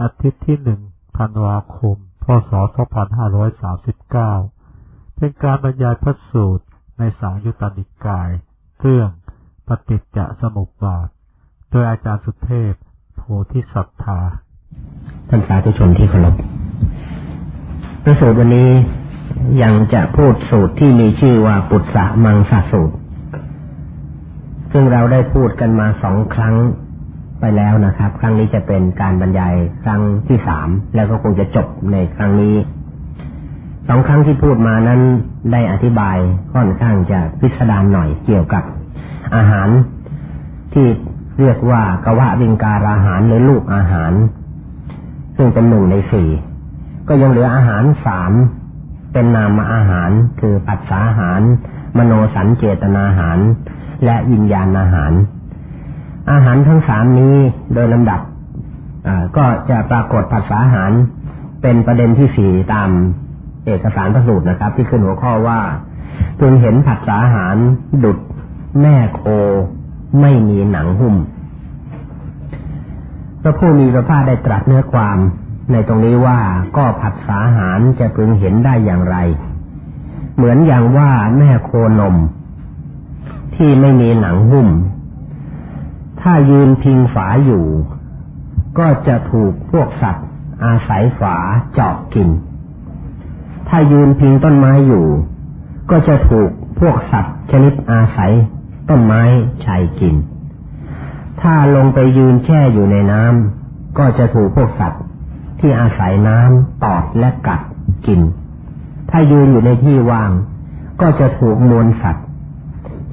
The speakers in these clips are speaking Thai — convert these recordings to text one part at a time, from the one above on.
อาทิตย์ที่หนึ่งธันวาคม พศ 2539 เป็นการบรรยายพระสูตรในสังยุตตนิกาย เรื่องปฏิจจสมุปบาท โดยอาจารย์สุเทพโพธิสัตธาท่านสาธุชนที่เคารพพระสูตรวันนี้ยังจะพูดสูตรที่มีชื่อว่าปุตสะมังสสูตร ซึ่งเราได้พูดกันมาสองครั้ง ไปแล้วนะครับ ครั้งนี้จะเป็นการบรรยายครั้งที่สามแล้วก็คงจะจบในครั้งนี้สองครั้งที่พูดมานั้นได้อธิบายค่อนข้างจะพิสดารหน่อยเกี่ยวกับ อาหารที่เรียกว่ากวะวิงการอาหารหรือลูกอาหาร ซึ่งเป็นหนึ่งในสี่ก็ยังเหลืออาหารสามเป็นนามอาหารคือปัสสาหาร มโนสัญเจตนาหาร และวิญญาณอาหาร อาหารทั้งสามนี้โดยลำดับก็จะปรากฏปัสสาหารเป็นประเด็นที่สี่ตามเอกสารพระสูตรนะครับ ที่ขึ้นหัวข้อว่าพึงเห็นผัสสาหารดุดแม่โคไม่มีหนังหุ้มพระผู้มีพระภาคได้ตรัสเนื้อความในตรงนี้ว่าก็ผัสสาหารจะพึงเห็นได้อย่างไร เหมือนอย่างว่าแม่โคนม ที่ไม่มีหนังหุ้ม ถ้ายืนพิงฝาอยู่ ก็จะถูกพวกสัตว์ อาศัยฝาเจาะกิน ถ้ายืนพิงต้นไม้อยู่ ก็จะถูกพวกสัตว์ชนิดอาศัย ต้นไม้ชัยกิน ถ้าลงไปยืนแช่อยู่ในน้ำก็จะถูกพวกสัตว์ที่อาศัยน้ำตอดและกัดกิน ถ้ายืนอยู่ในที่ว่าง ก็จะถูกมวลสัตว์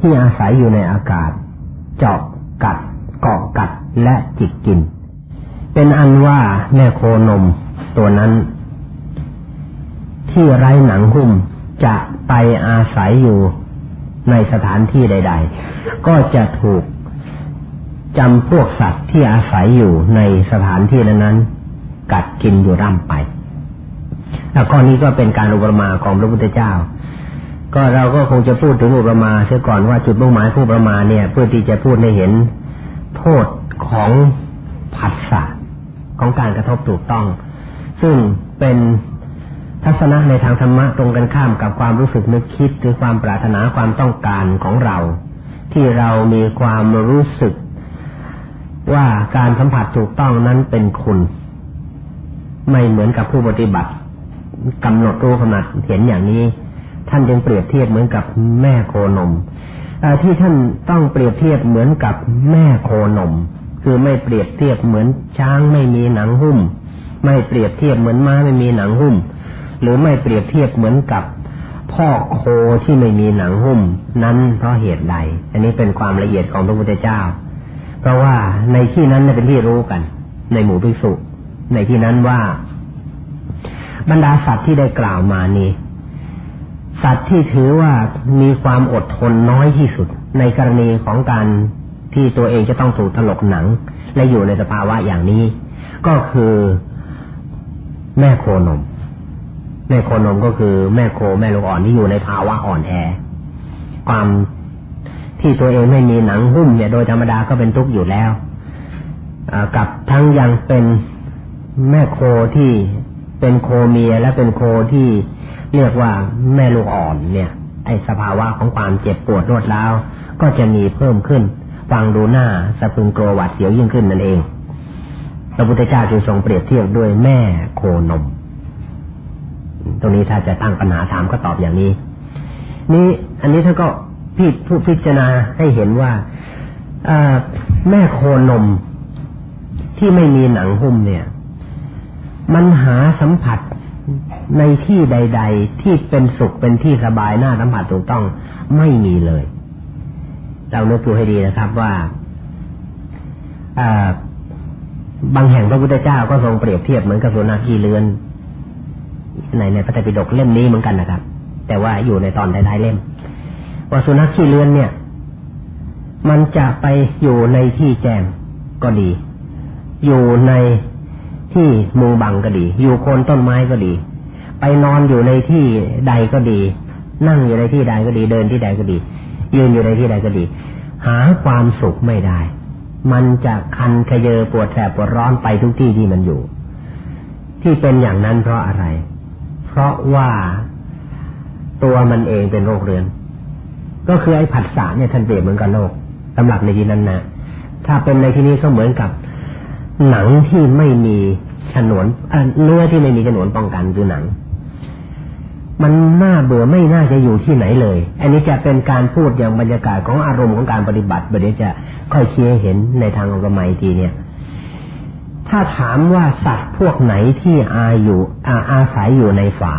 ที่อาศัยอยู่ในอากาศเจาะกัด เกาะกัดและจิกกิน เป็นอันว่าแม่โคนมตัวนั้น ที่ไร้หนังหุ้มจะไปอาศัยอยู่ในสถานที่ใด ๆ ก็จะถูกจำพวกสัตว์ที่อาศัยอยู่ในสถานที่นั้นๆกัดกินอยู่ร่ำไปแล้วข้อนี้ก็เป็นการอุปมาของพระพุทธเจ้า ก็เราก็คงจะพูดถึงอุปมาเสียก่อนว่าจุดมุ่งหมายผู้ประมาเนี่ยเพื่อที่จะพูดให้เห็น โทษของผัสสะของการกระทบถูกต้อง ซึ่งเป็นทัศนะในทางธรรมะตรงกันข้ามกับความรู้สึกนึกคิดหรือความปรารถนาความต้องการของเรา ที่เรามีความรู้สึก ว่าการสัมผัสถูกต้องนั้นเป็นคุณ ไม่เหมือนกับผู้ปฏิบัติกำหนดรู้ขนาดเห็นอย่างนี้ ท่านยังเปรียบเทียบเหมือนกับแม่โคนม ที่ท่านต้องเปรียบเทียบเหมือนกับแม่โคนม คือไม่เปรียบเทียบเหมือนช้างไม่มีหนังหุ้ม ไม่เปรียบเทียบเหมือนม้าไม่มีหนังหุ้ม หรือไม่เปรียบเทียบเหมือนกับพ่อโคที่ไม่มีหนังหุ้ม นั้นเพราะเหตุใด อันนี้เป็นความละเอียดของพระพุทธเจ้า เพราะว่าในที่นั้นเป็นที่รู้กัน ในหมู่ภิกษุ ในที่นั้นว่า บรรดาสัตว์ที่ได้กล่าวมานี้ สัตว์ที่ถือว่ามีความอดทนน้อยที่สุด ในกรณีของการที่ตัวเองจะต้องถูกถลกหนัง และอยู่ในสภาวะอย่างนี้ ก็คือแม่โคนม แม่โคนมก็คือแม่โคแม่ลูกอ่อนที่อยู่ในภาวะอ่อนแอ ความที่ตัวเองไม่มีหนังหุ้มเนี่ยโดยธรรมดาก็เป็นทุกข์อยู่แล้วกับทั้งยังเป็นแม่โคที่เป็นโคเมียและเป็นโคที่ เรียกว่าแม่ลูกอ่อนเนี่ย ไอสภาวะของความเจ็บปวดรวดร้าวก็จะมีเพิ่มขึ้น ฟังดูหน้าสะพึงกลัวหวาดเสียวยิ่งขึ้นนั่นเอง พระพุทธเจ้าจึงทรงเปรียบเทียบด้วยแม่โคนม ตรงนี้ถ้าจะตั้งปัญหาถามก็ตอบอย่างนี้ นี่อันนี้ท่านก็พิผู้พิจารณาให้เห็นว่าแม่โคนมที่ไม่มีหนังหุ้มเนี่ย มันหาสัมผัส ในที่ใด ๆ ที่เป็นสุขเป็นที่สบายหน้าสัมผัสถูกต้องไม่มีเลย เราเลือกดูให้ดีนะครับว่าบางแห่งพระพุทธเจ้าก็ทรงเปรียบเทียบเหมือนกับสุนัขขี่เลือนในในพระไตรปิฎกเล่มนี้เหมือนกันนะครับ แต่ว่าอยู่ในตอนท้ายๆเล่ม ว่าสุนัขขี่เลือนเนี่ย มันจะไปอยู่ในที่แจ้งก็ดี อยู่ในที่มุงบังก็ดี อยู่โคนต้นไม้ก็ดี นอนอยู่ในที่ใดก็ดี นั่งอยู่ในที่ใดก็ดี เดินที่ใดก็ดี ยืนอยู่ในที่ใดก็ดี หาความสุขไม่ได้ มันจะคันขยเยอปวดแสบปวดร้อนไปทุกที่ที่มันอยู่ ที่เป็นอย่างนั้นเพราะอะไร เพราะว่าตัวมันเองเป็นโรคเรื้อน ก็คือไอ้ผัสสะเนี่ยท่านเปรียบเหมือนกับโรคสำหรับในที่นั้นนะถ้าเป็นในที่นี้ก็เหมือนกับหนังที่ไม่มีฉนวนเนื้อที่ไม่มีฉนวนป้องกันคือหนัง มันน่าเบื่อไม่น่าจะอยู่ที่ไหนเลย อันนี้จะเป็นการพูดอย่างบรรยากาศของอารมณ์ของการปฏิบัติเดี๋ยวจะค่อยเชี่ยเห็นในทางองค์มัยทีเนี่ย ถ้าถามว่าสัตว์พวกไหนที่อาอยู่อาอาศัยอยู่ในฝา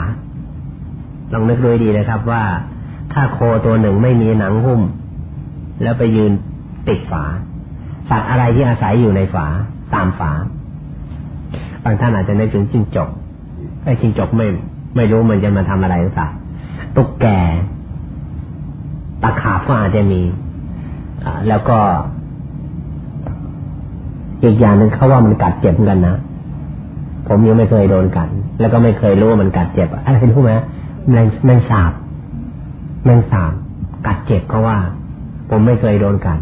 ลองนึกดูดีนะครับว่าถ้าโคตัวหนึ่งไม่มีหนังหุ้ม แล้วไปยืนติดฝา สัตว์อะไรที่อาศัยอยู่ในฝา ตามฝา บางท่านอาจจะนึกถึงจิงจกไอ้จิงจกไม่ ไม่รู้มันจะมาทำอะไรหรือเปล่าตุ๊กแกตะขาบก็อาจจะมีแล้วก็ อีกอย่างหนึ่งเขาว่ามันกัดเจ็บกันนะผมยังไม่เคยโดนกัดแล้วก็ไม่เคยรู้ว่ามันกัดเจ็บอะไรรู้ไหมแมงแมงสาบแมงสาบกัดเจ็บเพราะว่า ผมไม่เคยโดนกัด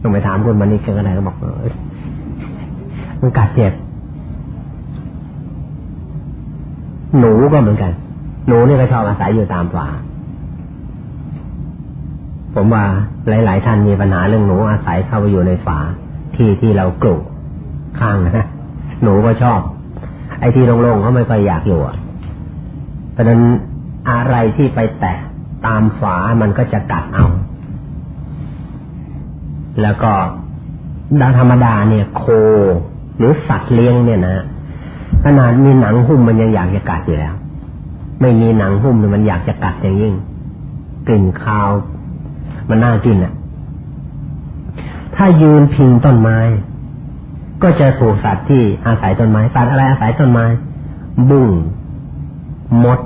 ต้องไปถามคุณมานิกกันก็ได้ก็บอกมันกัดเจ็บ หนูก็เหมือนกัน หนูนี่ก็ชอบอาศัยอยู่ตามฝาผมว่าหลาย ๆ ท่านมีปัญหาเรื่องหนูอาศัยเข้าไปอยู่ในฝาที่ที่เรากลุ่ข้างนะหนูก็ชอบ ไอ้ที่โล่งๆเขาไม่ค่อยอยากอยู่อะเพราะนั้นอะไรที่ไปแตะตามฝามันก็จะกัดเอา แล้วก็ดาธรรมดาเนี่ย โคหรือสัตว์เลี้ยงเนี่ยนะ ขนาดมีหนังหุ้มมันยังอยากจะกัดอยู่แล้ว ไม่มีหนังหุ้มมันอยากจะกัดอย่างยิ่งกลิ่นคาว มันน่ากินอะ ถ้ายืนพิงต้นไม้ ก็จะถูกสัตว์ที่อาศัยต้นไม้สัตว์อะไรอาศัยต้นไม้ บุ้งมด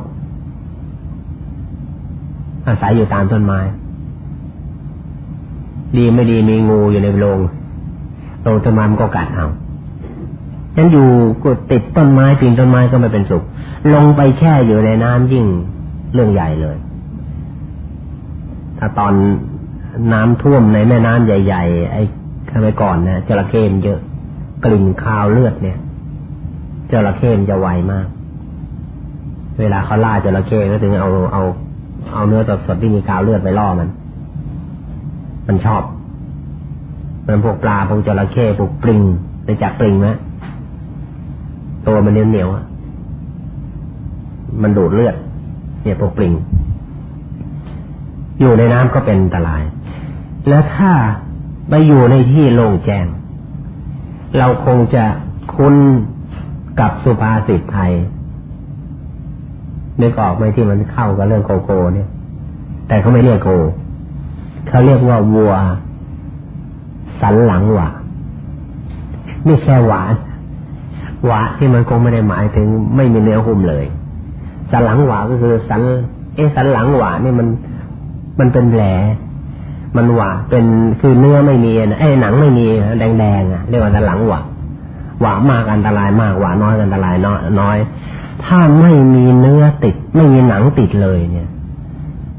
อาศัยอยู่ตามต้นไม้ ดีไม่ดีมีงูอยู่ในโรงโรงต้นไม้มันก็กัดเอา ฉันอยู่กดติดต้นไม้ปีนต้นไม้ก็ไม่เป็นสุข ลงไปแช่อยู่ในน้ำยิ่งเรื่องใหญ่เลย ถ้าตอนน้ำท่วมในแม่น้ำใหญ่ ๆ ไอ้สมัยก่อนนะจระเข้มเยอะ กลิ่นคาวเลือดเนี่ยจระเข้มจะไวมาก เวลาเขาล่าจระเข้ก็ถึงเอาเอา เอาเนื้อสดๆที่มีคาวเลือดไปล่อมัน มันชอบมันพวกปลาพวกจระเข้พวกปลิงไปจับปลิงไหม ตัวมันเหนียวๆมันดูดเลือด เนี่ยพวกปลิง อยู่ในน้ำก็เป็นอันตราย แล้วถ้าไปอยู่ในที่โล่งแจ้ง เราคงจะคุ้นกับสุภาษิตไทยนึกออกไหมที่มันเข้ากับเรื่องโกโก้เนี่ย แต่เขาไม่เรียกโกเขาเรียกว่าวัว สันหลังหวานไม่แค่หวาน หวาที่มันคงไม่ได้หมายถึงไม่มีเนื้อหุ้มเลย สันหลังหวาก็คือสัน เอสันหลังหวานี่มันมันเป็นแผลมันหวาเป็นคือเนื้อไม่มีนะไอ้หนังไม่มีแดงๆอะเรียกว่าสันหลังหวาหวามากอันตรายมากหวาน้อยอันตรายน้อยน้อย ถ้าไม่มีเนื้อติด ไม่มีหนังติดเลยเนี่ย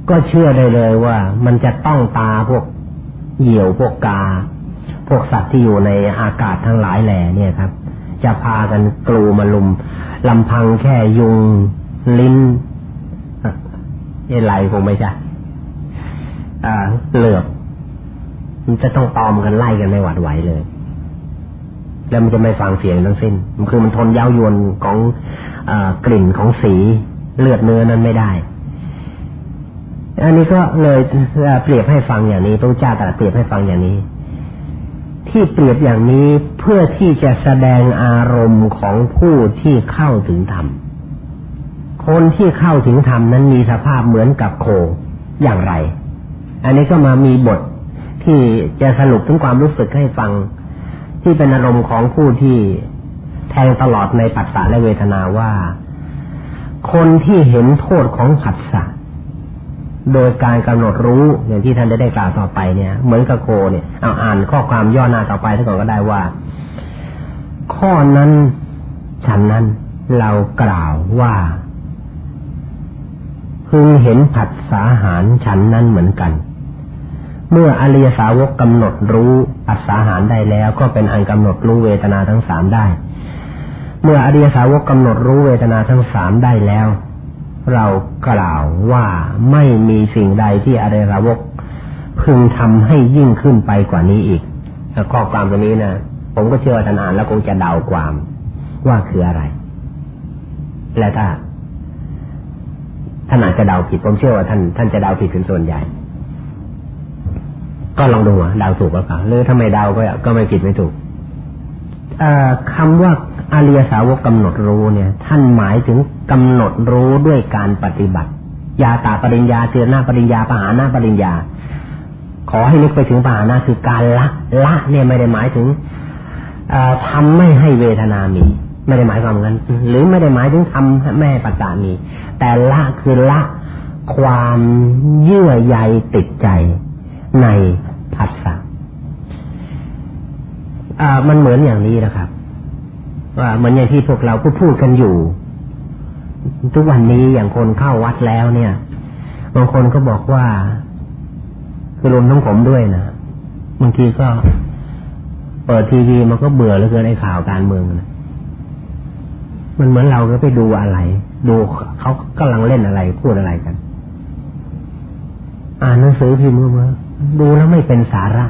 ก็เชื่อได้เลยว่า มันจะต้องตาพวกเหยี่ยวพวกกา พวกสัตว์ที่อยู่ในอากาศทั้งหลายแหล่เนี่ยครับ จะพากันกลูมาลุมลำพังแค่ยุงลิ้นเอไรคงไม่ใช่เหลือบ มันจะต้องตอมกันไล่กันไม่หวัดไหวเลย แล้วมันจะไม่ฟังเสียงทั้งสิ้น มันคือมันทนเย้ายวนของอกลิ่นของสีเลือดเนื้อนั้นไม่ได้ อันนี้ก็เลยเปรียบให้ฟังอย่างนี้พระเจ้าตรัสเปรียบให้ฟังอย่างนี้ ที่เปรียบอย่างนี้เพื่อที่จะแสดงอารมณ์ของผู้ที่เข้าถึงธรรม คนที่เข้าถึงธรรมนั้นมีสภาพเหมือนกับโคอย่างไร อันนี้ก็มามีบทที่จะสรุปถึงความรู้สึกให้ฟัง ที่เป็นอารมณ์ของผู้ที่แทงตลอดในปัสสะและเวทนาว่า คนที่เห็นโทษของผัสสะ โดยการกำหนดรู้อย่างที่ท่านได้ได้กล่าวต่อไปเนี่ย เหมือนกับโคเนี่ยเอาอ่านข้อความย่อหน้าต่อไปท่านก่อนก็ได้ว่า ข้อนั้นฉันนั้นเรากล่าวว่าพึงเห็นผัสสาหารฉันนั้นเหมือนกัน เมื่ออริยสาวกกำหนดรู้ผัสสาหารได้แล้ว ก็เป็นอันกำหนดรู้เวทนาทั้งสามได้ เมื่ออริยสาวกกำหนดรู้เวทนาทั้งสามได้แล้ว เรากล่าวว่าไม่มีสิ่งใดที่อริยสาวก พึงทำให้ยิ่งขึ้นไปกว่านี้อีกข้อความตัวนี้นะผมก็เชื่อว่าท่านอ่านแล้วคงจะเดาความว่าคืออะไร และถ้าท่านอาจจะเดาผิด ผมเชื่อว่าท่านท่านจะเดาผิดเป็นส่วนใหญ่ ก็ลองดูว่าเดาถูกหรือเปล่าหรือถ้าไม่เดาก็ก็ไม่ผิดไม่ถูกคำว่า อริยสาวกกำหนดรู้เนี่ย ท่านหมายถึงกำหนดรู้ด้วยการปฏิบัติ ยาตาปริญญาเจอนาปริญญาปหานาปริญญา ขอให้นึกไปถึงปหานาคือการละละเนี่ยไม่ได้หมายถึงทำไม่ให้เวทนามี ไม่ได้หมายความงั้น หรือไม่ได้หมายถึงทำไม่ให้ปัสสามี แต่ละคือละความเยื่อใยติดใจในผัสสะมันเหมือนอย่างนี้นะครับ ว่าเหมือนอย่างที่พวกเราพูดพูดกันอยู่ ทุกวันนี้อย่างคนเข้าวัดแล้วเนี่ยบางคนก็บอกว่า คือรวมทั้งผมด้วยนะบางทีก็เปิดทีวีมันก็เบื่อแล้วเกินไอ้ข่าวการเมืองนะมันเหมือนเราก็ไปดูอะไร ดูเขากำลังเล่นอะไรพูดอะไรกัน อ่านหนังสือพิมพ์มาดูแล้วไม่เป็นสาระ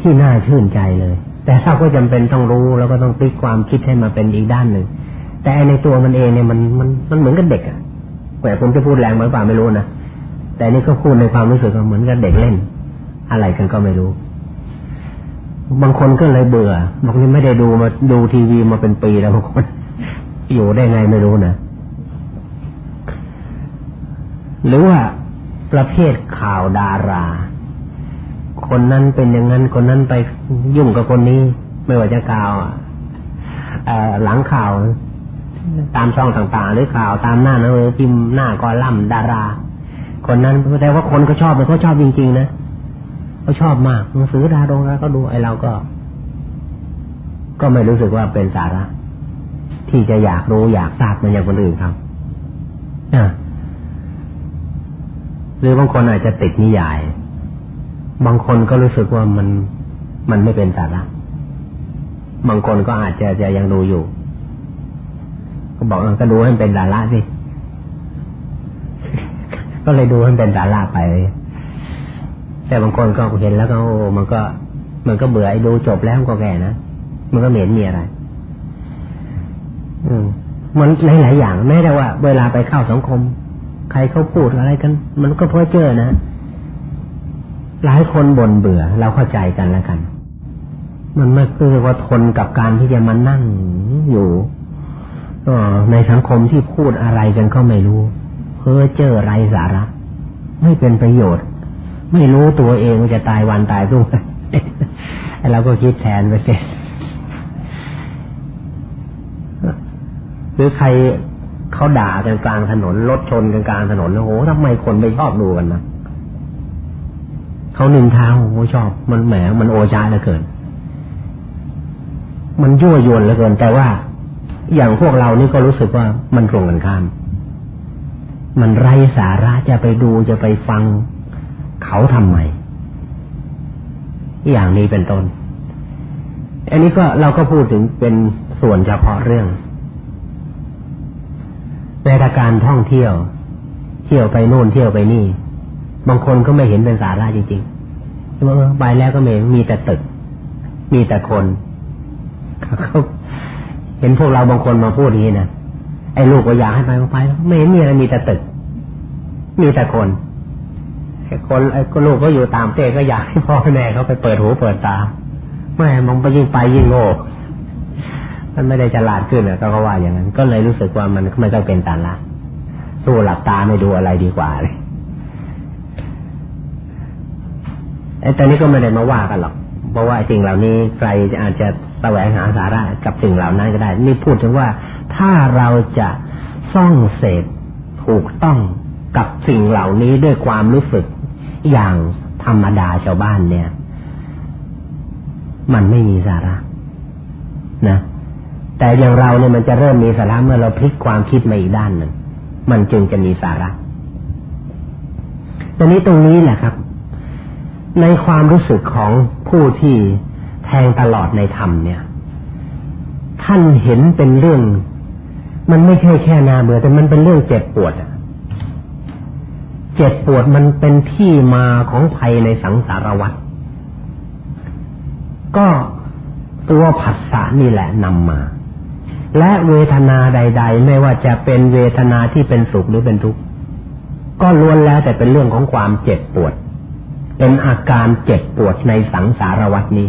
ที่น่าชื่นใจเลย แต่เราก็จำเป็นต้องรู้แล้วก็ต้องพลิกความคิดให้มาเป็นอีกด้านหนึ่ง แต่ในตัวมันเองเนี่ยมันมันมันเหมือนกับเด็กอะแต่ผมจะพูดแรงเหมือนป่าไม่รู้นะแต่นี่ก็พูดในความรู้สึกเหมือนกับเด็กเล่น อะไรกันก็ไม่รู้ บางคนก็เลยเบื่อ บางทีไม่ได้ดูมาดูทีวีมาเป็นปีแล้วบางคนอยู่ได้ไงไม่รู้นะหรือว่าประเภทข่าวดารา คนนั้นเป็นอย่างนั้นคนนั้นไปยุ่งกับคนนี้ ไม่ว่าจะข่าวหลังข่าว ตามช่องต่างๆ หรือข่าวตามหน้านังสือพิมพ์หน้ากอลัมดารา คนนั้นแต่ว่าคนก็ชอบเลยเขาชอบจริงๆนะเขาชอบมากหนังสือดารงแล้วก็ดูไอ้เราก็ ก็ไม่รู้สึกว่าเป็นสาระ ที่จะอยากรู้อยากทราบมันอย่างคนอื่นครับหรือบางคนอาจจะติดนิยาย บางคนก็รู้สึกว่ามันมันไม่เป็นสาระ บางคนก็อาจจะจะยังดูอยู่ ก็บอกก็ดูให้เป็นสาระสิ ก็เลยดูให้เป็นสาระไป แต่บางคนก็เห็นแล้วก็โอ้มันก็ มันก็เบื่อไอ้ดูจบแล้วก็แก่นะ มันก็เหม็นมีอะไร อืมมันหลาย ๆ อย่างแม้แต่ว่า เวลาไปเข้าสังคม ใครเขาพูดอะไรกัน มันก็เพ้อเจ้อนะ หลายคนบ่นเบื่อเราเข้าใจกันแล้วกัน มันไม่คือว่าทนกับการที่จะมานั่งอยู่อในสังคมที่พูดอะไรกันก็ไม่รู้ เพ้อเจ้อไรสาระ ไม่เป็นประโยชน์ ไม่รู้ตัวเองว่าจะตายวันตายพรุ่งเราก็คิดแทนไปเสร็จหรือใครเขาด่ากันกลางถนนรถชนกันกลางถนนโอ้โหทำไมคนไม่ชอบดูกันนะ เขาหนึ่งทางโอ้ชอบ มันแหมมันโอชาเหลือเกิน มันยั่วยวนเหลือเกิน แต่ว่าอย่างพวกเรานี่ก็รู้สึกว่ามันตรงกันข้าม มันไร้สาระจะไปดูจะไปฟังเขาทำไม อย่างนี้เป็นต้น อันนี้ก็เราก็พูดถึงเป็นส่วนเฉพาะเรื่องในการท่องเที่ยว เที่ยวไปโน่นเที่ยวไปนี่ บางคนก็ไม่เห็นเป็นสาระจริงๆว่าไปแล้วก็ไม่มีแต่ตึก มีแต่คนเขาเห็นพวกเราบางคนมาพูดอย่างนี้นะไอ้ลูกก็อยากให้ไปก็ไปไม่เห็นมีอะไรมีแต่ตึก มีแต่คนไอ้คนไอ้ลูกก็อยู่ตามเต้ก็อยากให้พ่อแม่เขาไปเปิดหูเปิดตาไม่มองไปยิ่งไปยิ่งโง่มันไม่ได้ฉลาดขึ้นอะก็ว่าอย่างนั้น ก็เลยรู้สึกว่ามันไม่ต้องเป็นตาละสู้หลับตาไม่ดูอะไรดีกว่าเลยไอ้ ตอนนี้ก็ไม่ได้มาว่ากันหรอก เพราะว่าสิ่งเหล่านี้ใครอาจจะแสวงหาสาระกับสิ่งเหล่านั้นก็ได้ นี่พูดถึงว่าถ้าเราจะซ่องเสพถูกต้องกับสิ่งเหล่านี้ด้วยความรู้สึกอย่างธรรมดาชาวบ้านเนี่ย มันไม่มีสาระนะแต่อย่างเราเนี่ยมันจะเริ่มมีสาระเมื่อเราพลิกความคิดมาอีกด้านหนึ่งมันจึงจะมีสาระตอนนี้ตรงนี้แหละครับ ในความรู้สึกของผู้ที่แทงตลอดในธรรมเนี่ย ท่านเห็นเป็นเรื่อง มันไม่ใช่แค่นาเบื่อแต่มันเป็นเรื่องเจ็บปวดอะเจ็บปวดมันเป็นที่มาของภัยในสังสารวัฏก็ตัวผัสสะนี่แหละนำมา และเวทนาใด ๆ ไม่ว่าจะเป็นเวทนาที่เป็นสุขหรือเป็นทุกข์ก็ล้วนแล้วแต่เป็นเรื่องของความเจ็บปวด เป็นอาการเจ็บปวดในสังสารวัฏนี้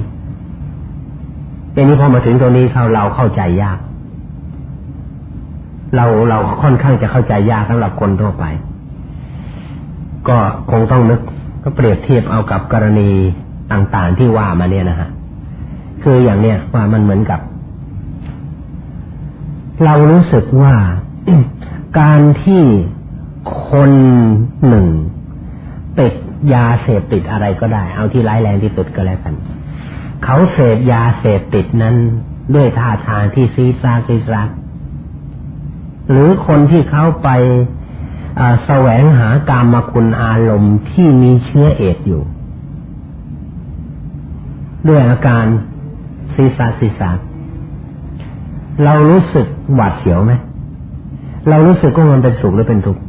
ทีนี้พอมาถึงตรงนี้เขาเราเข้าใจยาก เราเราค่อนข้างจะเข้าใจยากสำหรับคนทั่วไป ก็คงต้องนึกก็เปรียบเทียบเอากับกรณีต่างๆที่ว่ามาเนี่ยนะฮะคืออย่างเนี้ยว่ามันเหมือนกับ เรารู้สึกว่าการที่คนหนึ่ง ติดยาเสพติดอะไรก็ได้ เอาที่ร้ายแรงที่สุดก็แล้วกัน เขาเสพยาเสพติดนั้นด้วยท่าทางที่ซีซาซีซาหรือคนที่เขาไปแสวงหากามคุณอารมณ์ที่มีเชื้อเอดอยู่ ด้วยอาการซีซาซีซาเรารู้สึกหวาดเสียวไหมเรารู้สึกว่ามันเป็นสุขหรือเป็นทุกข์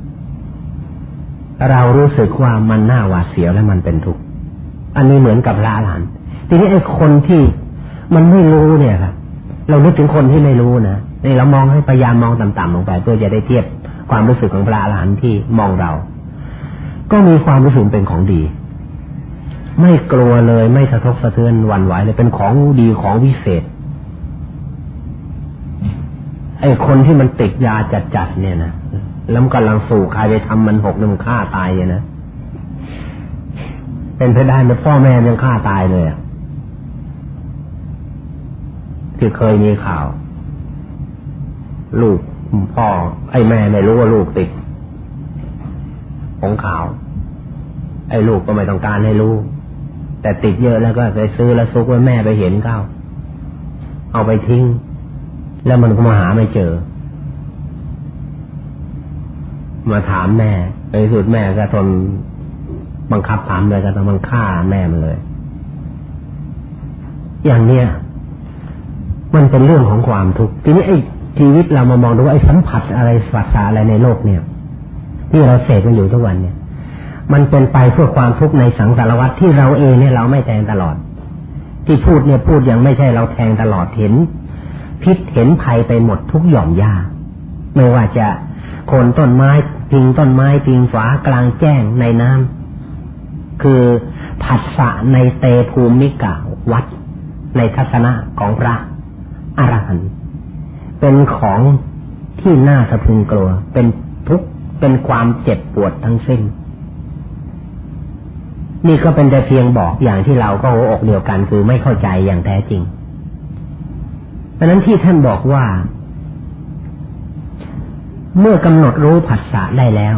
เรารู้สึกว่ามันน่าหวาดเสียวและมันเป็นทุกข์อันนี้เหมือนกับละหลานทีนี้ไอ้คนที่มันไม่รู้เนี่ยครับเรานึกถึงคนที่ไม่รู้นะนี่เรามองให้พยายามมองต่ำๆลงไป เพื่อจะได้เทียบความรู้สึกของพระอรหันต์ที่มองเรา ก็มีความรู้สึกเป็นของดี ไม่กลัวเลยไม่สะทกสะเทือนหวั่นไหวเลยเป็นของดีของวิเศษไอ้คนที่มันติดยาจัดๆเนี่ยนะ แล้วมันกำลังสู่ใครไปทำมันหกนึ่งฆ่าตายเลยนะเป็นไปได้ไหมพ่อแม่ยังฆ่าตายเลยอะที่เคยมีข่าว ลูกพ่อ ไอ้แม่ไม่รู้ว่าลูกติดของข่าว ไอ้ลูกก็ไม่ต้องการให้รู้ แต่ติดเยอะแล้วก็ไปซื้อแล้วซุกไว้แม่ไปเห็นเข้า เอาไปทิ้ง แล้วมันก็มาหาไม่เจอ มาถามแม่ในสุดแม่ก็ทนบังคับถามเลยก็ต้องบังฆ่าแม่มันเลย อย่างเนี้ยมันเป็นเรื่องของความทุกข์ทีนี้ไอ้ชีวิตเรามามองดูว่าไอ้สัมผัสอะไรสัสาอะไรในโลกเนี่ย ที่เราเสพกันอยู่ทุกวันเนี่ย มันเป็นไปเพื่อความทุกข์ในสังสารวัฏที่เราเองเนี่ยเราไม่แทงตลอด ที่พูดเนี่ยพูดยังไม่ใช่เราแทงตลอดเห็น พิษเห็นภัยไปหมดทุกหย่อมยาไม่ว่าจะ คนต้นไม้พิงต้นไม้พิงฝากลางแจ้งในน้ำคือผัสสะในเตภูมิกาวัดในทัศนะของพระอรหันต์เป็นของที่น่าสะพึงกลัว เป็นทุกข์เป็นความเจ็บปวดทั้งสิ้น นี่ก็เป็นแต่เพียงบอกอย่างที่เราก็หัวอกเดียวกันคือไม่เข้าใจอย่างแท้จริงเพราะนั้นที่ท่านบอกว่า เมื่อกำหนดรู้ภาษาได้แล้ว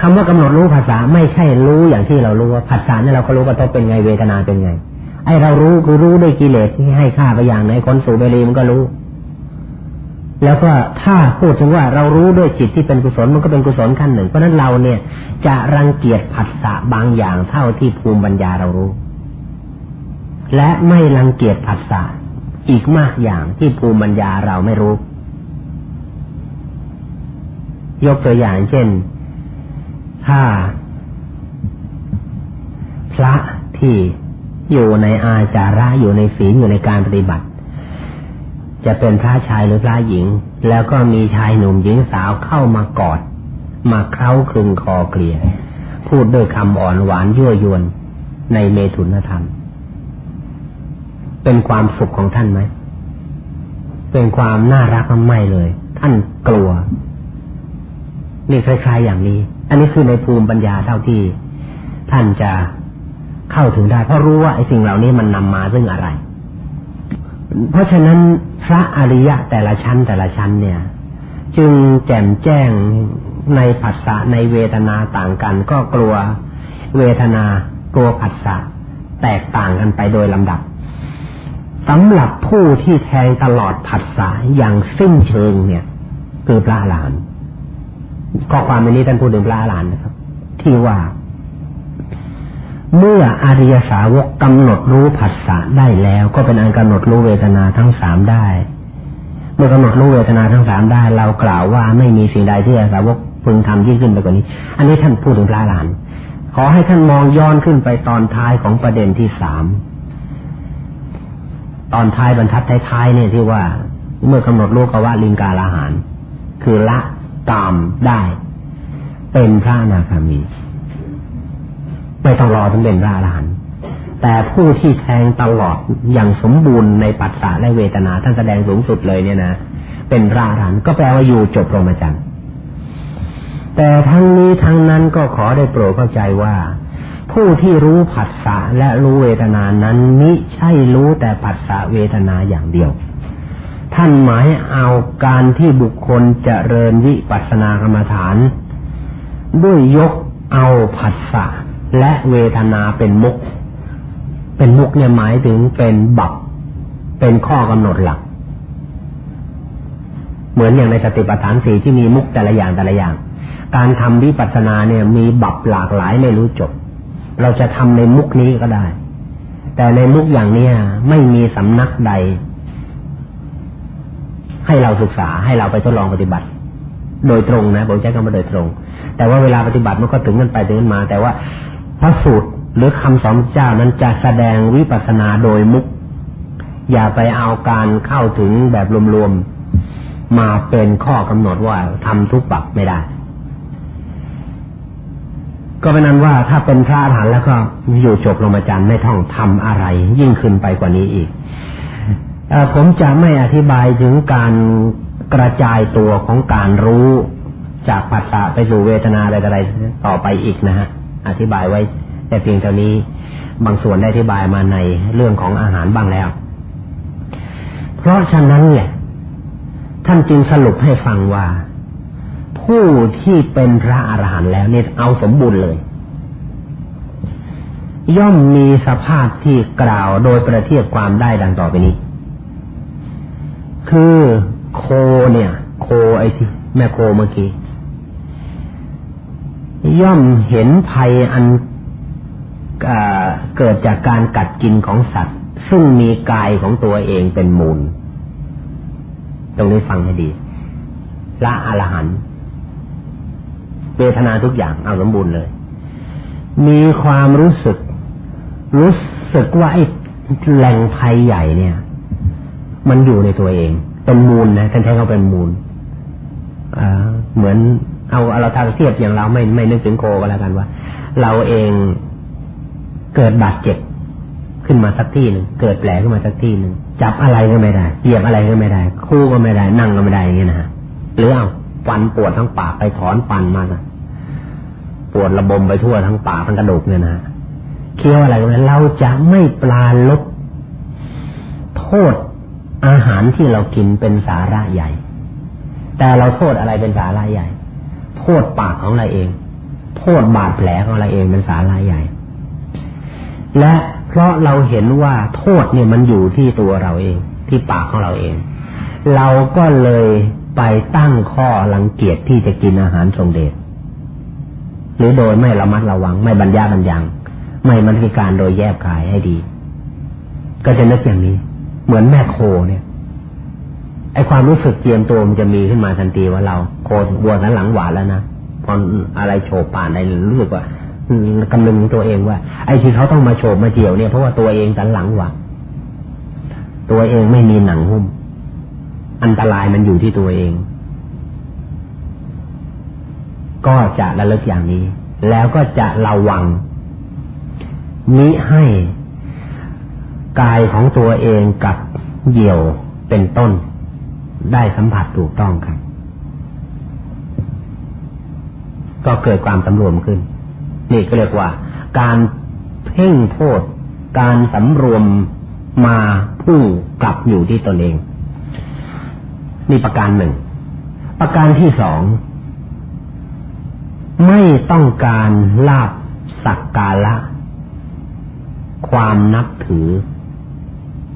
คำว่ากำหนดรู้ภาษาไม่ใช่รู้อย่างที่เรารู้ว่าภาษาเนี่ยเราก็รู้กระทบเป็นไงเวทนาเป็นไง ไอเรารู้คือรู้ด้วยกิเลสที่ให้ค่าไปอย่างไหนคนสูบบุหรี่มันก็รู้ แล้วก็ถ้าพูดถึงว่าเรารู้ด้วยจิตที่เป็นกุศลมันก็เป็นกุศลขั้นหนึ่ง เพราะนั้นเราเนี่ยจะรังเกียจผัสสะบางอย่างเท่าที่ภูมิปัญญาเรารู้ และไม่รังเกียจผัสสะอีกมากอย่างที่ภูมิปัญญาเราไม่รู้ ยกตัวอย่างเช่น ถ้า พระที่อยู่ในอาจาระอยู่ในศีลอยู่ในการปฏิบัติ จะเป็นพระชายหรือพระหญิง แล้วก็มีชายหนุ่มหญิงสาวเข้ามากอด มาเคล้าคลึงคอเกลียพูดด้วยคำอ่อนหวานยั่วยวนในเมถุนธรรม เป็นความสุขของท่านไหม เป็นความน่ารักไม่เลย ท่านกลัว นี่คล้าย ๆ อย่างนี้ อันนี้คือในภูมิปัญญาเท่าที่ท่านจะเข้าถึงได้ เพราะรู้ว่าไอ้สิ่งเหล่านี้มันนำมาซึ่งอะไร เพราะฉะนั้นพระอริยะแต่ละชั้นแต่ละชั้นเนี่ย จึงแจ่มแจ้งในผัสสะในเวทนาต่างกัน ก็กลัวเวทนากลัวผัสสะแตกต่างกันไปโดยลำดับสำหรับผู้ที่แทงตลอดผัสสะอย่างสิ้นเชิงเนี่ย คือพระหลาน ข้อความในนี้ท่านพูดถึงพระอรหันต์นะครับ ที่ว่า เมื่ออริยสาวกกำหนดรู้ผัสสะได้แล้ว ก็เป็นอันกำหนดรู้เวทนาทั้งสามได้ เมื่อกำหนดรู้เวทนาทั้งสามได้ เรากล่าวว่าไม่มีสิ่งใดที่อริยสาวกพึงทำยิ่งขึ้นไปกว่านี้ อันนี้ท่านพูดถึงพระหลานขอให้ท่านมองย้อนขึ้นไปตอนท้ายของประเด็นที่สามตอนท้ายบรรทัดท้ายๆเนี่ยที่ว่า เมื่อกำหนดรู้ก็ว่าลิงกาลาหาร คือละ ตามได้ เป็นพระอนาคามี ไม่ต้องรอจนเป็นพระอรหันต์แต่ผู้ที่แทงตลอดอย่างสมบูรณ์ในปัสสะและเวทนาท่านแสดงสูงสุดเลยเนี่ยนะเป็นพระอรหันต์ก็แปลว่าอยู่จบพรหมจรรย์แต่ทั้งนี้ทั้งนั้นก็ขอได้โปรดเข้าใจว่า ผู้ที่รู้ผัสสะและรู้เวทนานั้นมิใช่รู้แต่ผัสสะเวทนาอย่างเดียว ท่านหมายเอาการที่บุคคลจเจริญวิปัสสนากรรมฐาน ด้วยยกเอาผัสสะและเวทนาเป็นมุก เป็นมุกเนี่ยหมายถึงเป็นบับเป็นข้อกำหนดหลัก เหมือนอย่างในสติปัฏฐานสี่ที่มีมุกแต่ละอย่างแต่ละอย่าง การทำวิปัสสนาเนี่ยมีบับหลากหลายไม่รู้จบ เราจะทำในมุกนี้ก็ได้ แต่ในมุกอย่างเนี้ยไม่มีสำนักใด ให้เราศึกษาให้เราไปทดลองปฏิบัติ โดยตรงนะผมใช้คำว่าโดยตรง แต่ว่าเวลาปฏิบัติมันก็ถึงกันไปถึงกันมา แต่ว่าพระสูตรหรือคำสอนเจ้านั้นจะแสดงวิปัสสนาโดยมุก อย่าไปเอาการเข้าถึงแบบรวมๆมาเป็นข้อกำหนดว่าทำทุกปักไม่ได้ ก็เป็นนั้นว่าถ้าเป็นพระอรหันต์แล้วก็อยู่จบลงมาจารย์ไม่ต้องทำอะไร ยิ่งขึ้นไปกว่านี้อีก ผมจะไม่อธิบายถึงการกระจายตัวของการรู้จากภาษาไปสู่เวทนาอะไรอะไรต่อไปอีกนะฮะอธิบายไว้ แต่เพียงเท่านี้บางส่วนได้อธิบายมาในเรื่องของอาหารบ้างแล้ว เพราะฉะนั้นเนี่ยท่านจึงสรุปให้ฟังว่า ผู้ที่เป็นพระอรหันต์แล้วเนี่ยเอาสมบูรณ์เลย ย่อมมีสภาพที่กล่าวโดยประเทียบความได้ดังต่อไปนี้ คือโคเนี่ย โคไอ้ที่แม่โคเมื่อกี้ย่อมเห็นภัยอันเกิดจากการกัดกินของสัตว์ ซึ่งมีกายของตัวเองเป็นมูล ตรงนี้ฟังให้ดีละอรหันเวทนาทุกอย่างเอาสมบูรณ์เลย มีความรู้สึก รู้สึกว่าไอ้แหล่งภัยใหญ่เนี่ย มันอยู่ในตัวเอง เป็นมูลนะท่านใช้เขาเป็นมูลเหมือนเอาเราทางเทียบอย่างเราไม่ไม่นึกถึงโคก็แล้วกันว่า เราเองเกิดบาดเจ็บขึ้นมาสักที่หนึ่งเกิดแผลขึ้นมาสักที่หนึ่งจับอะไรก็ไม่ได้เหยียบอะไรก็ไม่ได้ คู่ก็ไม่ได้ นั่งก็ไม่ได้อย่างเงี้ยนะฮะหรือเอาฟันปวดทั้งปากไปถอนฟันมานะปวดระบมไปทั่วทั้งปากทั้งกระดูกเนี่ยนะเคี้ยวอะไรก็ไม่เราจะไม่ปลาลบโทษ อาหารที่เรากินเป็นสาระใหญ่ แต่เราโทษอะไรเป็นสาระใหญ่ โทษปากของเราเอง โทษบาดแผลของเราเองเป็นสาลายใหญ่ และเพราะเราเห็นว่าโทษเนี่ยมันอยู่ที่ตัวเราเอง ที่ปากของเราเอง เราก็เลยไปตั้งข้อรังเกียจที่จะกินอาหารทรงเดชหรือโดยไม่ระมัดระวัง ไม่บรรยาบรรยัง ไม่มันคือการโดยแยบกายให้ดี ก็จะนึกอย่างนี้ เหมือนแม่โคเนี่ย ไอความรู้สึกเจียมตัวมันจะมีขึ้นมาทันทีว่าเราโควัวสันหลังหวานแล้วนะพออะไรโฉบป่านอะไรรู้สึกว่ากำลังตัวเองว่า ไอ้ที่เขาต้องมาโฉบมาเจียวเนี่ยเพราะว่าตัวเองสันหลังหวานตัวเองไม่มีหนังหุ้ม อันตรายมันอยู่ที่ตัวเอง ก็จะระลึกอย่างนี้ แล้วก็จะระวังมิให้ กายของตัวเองกับเหยี่ยวเป็นต้น ได้สัมผัสถูกต้องครับ ก็เกิดความสำรวมขึ้น นี่ก็เรียกว่า การเพ่งโทษ การสำรวมมาพุ่งกลับอยู่ที่ตนเองนี่ประการหนึ่ง ประการที่สอง ไม่ต้องการลาบสักการะความนับถือ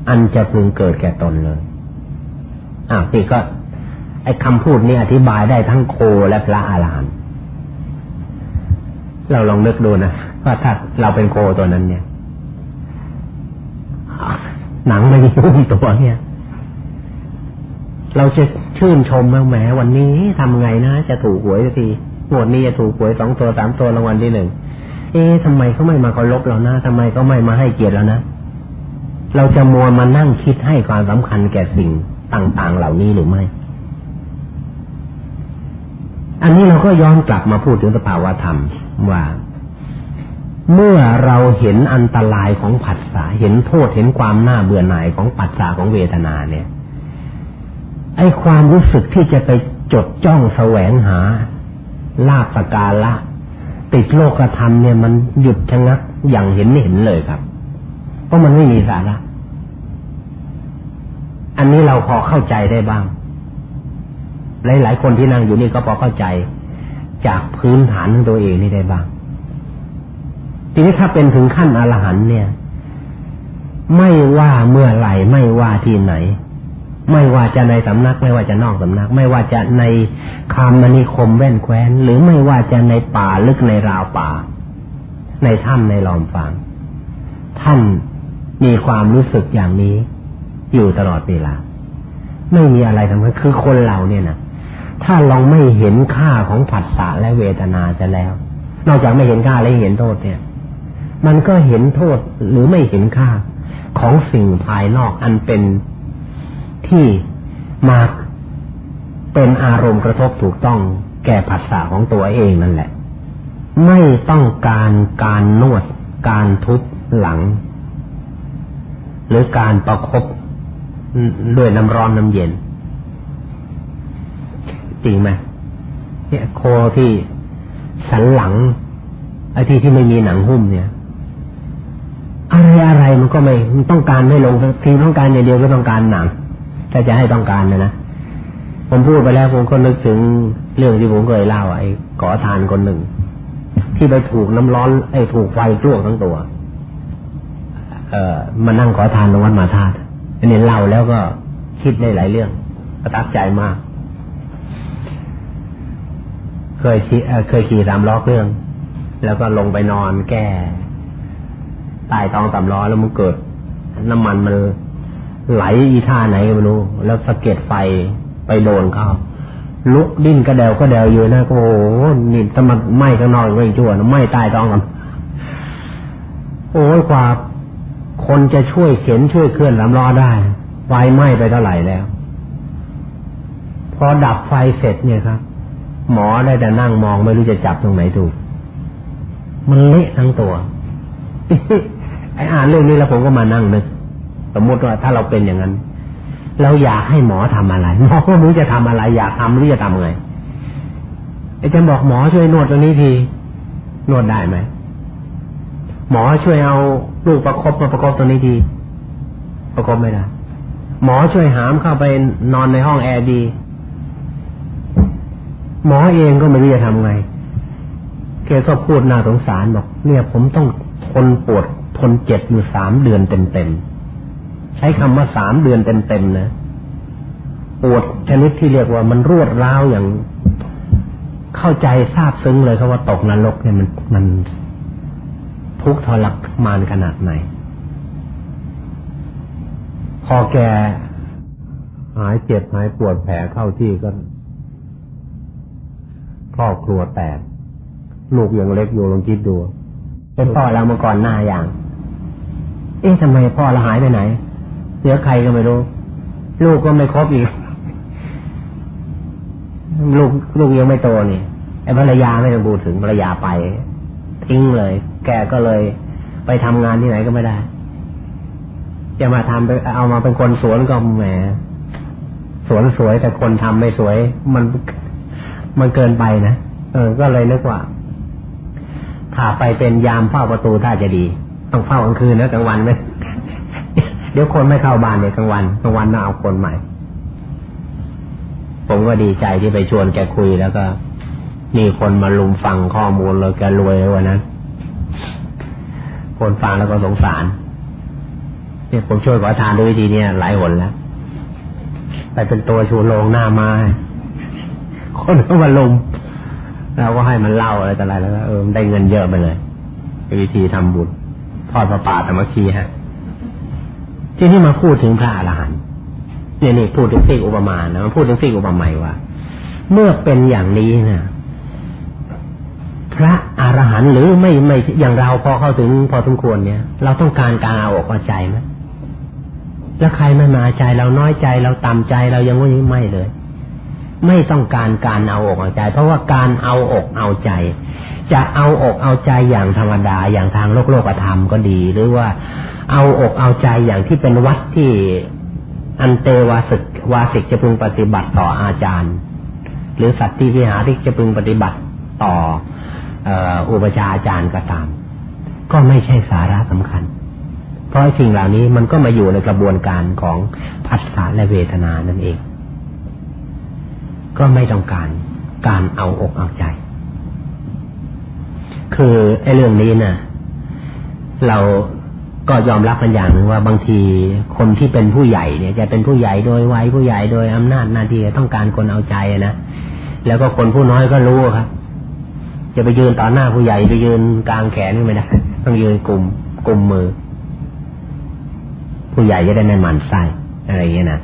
อันจะพึงเกิดแก่ตนเลยอ้าวนี่ก็ ไอ้คำพูดนี้อธิบายได้ทั้งโคและพระอาหารหันต์เราลองนึกดูนะว่าถ้าเราเป็นโคตัวนั้นเนี่ยหนังมันมีหุ้มตัวเนี่ย เราจะชื่นชมแหมวันนี้ทำไงนะจะถูกหวยสักทีงวดนี้จะถูกหวยสองตัวสามตัวรางวัลที่หนึ่งเอ๊ะทำไมเขาไม่มาเคารพเรานะทำไมเขาไม่มาให้เกียรติเรานะ เราจะมัวมานั่งคิดให้ความสำคัญแก่สิ่งต่างๆ เหล่านี้หรือไม่ อันนี้เราก็ย้อนกลับมาพูดถึงสภาวธรรมว่า เมื่อเราเห็นอันตรายของผัสสะเห็นโทษเห็นความน่าเบื่อหน่ายของปัสสาของเวทนาเนี่ย ไอ้ความรู้สึกที่จะไปจดจ้องแสวงหาลาบสกาละติดโลกธรรมเนี่ยมันหยุดชะงักอย่างเห็นเห็นเลยครับ ราะมันไม่มีสาระ อันนี้เราพอเข้าใจได้บ้าง หลาย ๆ คนที่นั่งอยู่นี่ก็พอเข้าใจ จากพื้นฐานของตัวเองนี่ได้บ้าง ทีนี้ถ้าเป็นถึงขั้นอรหันเนี่ย ไม่ว่าเมื่อไหร่ไม่ว่าที่ไหน ไม่ว่าจะในสำนัก ไม่ว่าจะนอกสำนัก ไม่ว่าจะในคามนิคมแว่นแคว้น หรือไม่ว่าจะในป่าลึกในราวป่า ในถ้ำในลอมฟางท่าน มีความรู้สึกอย่างนี้ อยู่ตลอดเวลา ไม่มีอะไรทำให้คือคนเราเนี่ยนะถ้าลองไม่เห็นค่าของผัสสะและเวทนาจะแล้ว นอกจากไม่เห็นค่าและเห็นโทษเนี่ย มันก็เห็นโทษหรือไม่เห็นค่าของสิ่งภายนอกอันเป็นที่มาเป็นอารมณ์กระทบถูกต้องแก่ผัสสะของตัวเองนั่นแหละ ไม่ต้องการการนวดการทุบหลัง หรือการประครบด้วยน้ำร้อนน้ำเย็น จริงไหมเนี่ยโคที่สันหลังไอ้ที่ที่ไม่มีหนังหุ้มเนี่ย อะไรอะไรมันก็ไม่มันต้องการไม่ลงทีต้องการอย่างเดียวก็ต้องการหนังถ้าจะให้ต้องการนะนะผมพูดไปแล้วผมก็นึกถึงเรื่องที่ผมเคยเล่าไอ้ขอทานคนหนึ่ง ที่ไปถูกน้ำร้อนไอ้ถูกไฟกลวกทั้งตัว เออมานั่งขอทานตรงวัดมาธาตุอันนี้เล่าแล้วก็คิดในหลายเรื่อง ประทับใจมาก เคยขี่เคยขี่ตามล้อเครื่อง แล้วก็ลงไปนอนแก้ใต้ท้องสามล้อแล้วมันเกิด น้ำมันมันไหลอีท่าไหนก็ไม่รู้ แล้วสะเก็ดไฟไปโดนเข้าลุกดิ้นกระเดวก็เดวอยู่นะโอ้โหนี่ถ้ามันไหม้ข้างนอกก็ยังชั่วนะไหม้ใต้ท้องกันโอ้ยกว่า คนจะช่วยเข็นช่วยเคลื่อนลำล้อได้ ไฟไหม้ไปเท่าไหร่แล้ว พอดับไฟเสร็จเนี่ยครับ หมอได้แต่นั่งมองไม่รู้จะจับตรงไหนถูก มันเละทั้งตัวไอ้อ่านเรื่องนี้แล้วผมก็มานั่งนึกสมมติว่าถ้าเราเป็นอย่างนั้น เราอยากให้หมอทำอะไรหมอก็ไม่รู้จะทำอะไร อยากทำหรือจะทำไงไอ้จะบอกหมอช่วยนวดตรงนี้ทีนวดได้ไหม หมอช่วยเอาลูกประครบมาประครบตัวนี้ดี ประครบไม่ได้หมอช่วยหามเข้าไปนอนในห้องแอร์ดี หมอเองก็ไม่รู้จะทำไงแกก็พูดน่าสงสารบอกเนี่ยผมต้องทนปวดทนเจ็บอยู่สามเดือนเต็มๆใช้คำว่าสามเดือนเต็มๆนะปวดชนิดที่เรียกว่ามันรวดร้าวอย่างเข้าใจทราบซึ้งเลยครับว่าตกนรกเนี่ยมันมัน ทุกข์ทรมานขนาดไหน พอแกหายเจ็บหายปวดแผลเข้าที่ก็ครอบครัวแตกลูกยังเล็กอยู่ลองคิดดูเป็นพ่อเราเมื่อก่อนหน้าอย่าง เอ๊ะทำไมพ่อเราหายไปไหนเหลือใครก็ไม่รู้ ลูกก็ไม่ครบอีก ลูกลูกยังไม่โตนี่ไอ้ภรรยาไม่ต้องพูดถึงภรรยาไป ทิ้งเลย แกก็เลยไปทำงานที่ไหนก็ไม่ได้ จะมาทำไปเอามาเป็นคนสวนก็แหม สวนสวยแต่คนทำไม่สวย มันมันเกินไปนะเออ ก็เลยนึกว่า ถ้าไปเป็นยามเฝ้าประตูถ้าจะดี ต้องเฝ้ากลางคืนนะกลางวันไหมเดี๋ยวคนไม่เข้าบ้านเนี่ยกลางวันกลางวันน่าเอาคนใหม่ ผมก็ดีใจที่ไปชวนแกคุยแล้วก็ มีคนมาลุมฟังข้อมูลเลยแกรวยวันนั้น คนฟังแล้วก็สงสาร เนี่ยผมช่วยขอทานด้วยวิธีนี้หลายหนแล้ว ไปเป็นตัวชูโรงหน้ามาคนก็มาลุมเราก็ให้มันเล่าอะไรต่ออะไรแล้วเออได้เงินเยอะไปเลยวิธีทำบุญทอดพระป่าธรรมคีฮะ ที่นี่มาพูดถึงพระอรหันต์เนี่ยนี่พูดถึงสิ่งอุปมานะมาพูดถึงสิ่งอุปมาว่า เมื่อเป็นอย่างนี้นะ พระอรหันต์หรือไม่ไม่อย่างเราพอเข้าถึงพอสมควรเนี่ย เราต้องการการเอาอกเอาใจไหมแล้วใครไม่มาใจเราน้อยใจเราต่ำใจเรายังว่านี้ไม่เลย ไม่ต้องการการเอาอกเอาใจ เพราะว่าการเอาอกเอาใจ จะเอาอกเอาใจอย่างธรรมดาอย่างทางโลกโลกธรรมก็ดี หรือว่าเอาอกเอาใจอย่างที่เป็นวัดที่อันเตวาสิกวาสิกจะพึงปฏิบัติต่ออาจารย์ หรือสัตว์ที่วิหาริกจะพึงปฏิบัติต่อ อุปชาอาจารย์ก็ตาม ก็ไม่ใช่สาระสำคัญ เพราะสิ่งเหล่านี้มันก็มาอยู่ในกระบวนการของผัสสะและเวทนานั่นเอง ก็ไม่ต้องการการเอาอกเอาใจ คือไอ้เรื่องนี้นะ่ะ เราก็ยอมรับกันอย่างหนึ่งว่าบางทีคนที่เป็นผู้ใหญ่เนี่ยจะเป็นผู้ใหญ่โดยวัยผู้ใหญ่โดยอำนาจหน้าที่ต้องการคนเอาใจนะแล้วก็คนผู้น้อยก็รู้ครับ จะไปยืนต่อหน้าผู้ใหญ่ไปยืนกลางแขนไม่ได้ต้องยืนกลุ่มกลุ่มมือ ผู้ใหญ่จะได้ไม่หมันไส้อะไรอย่างเงี้ยนะ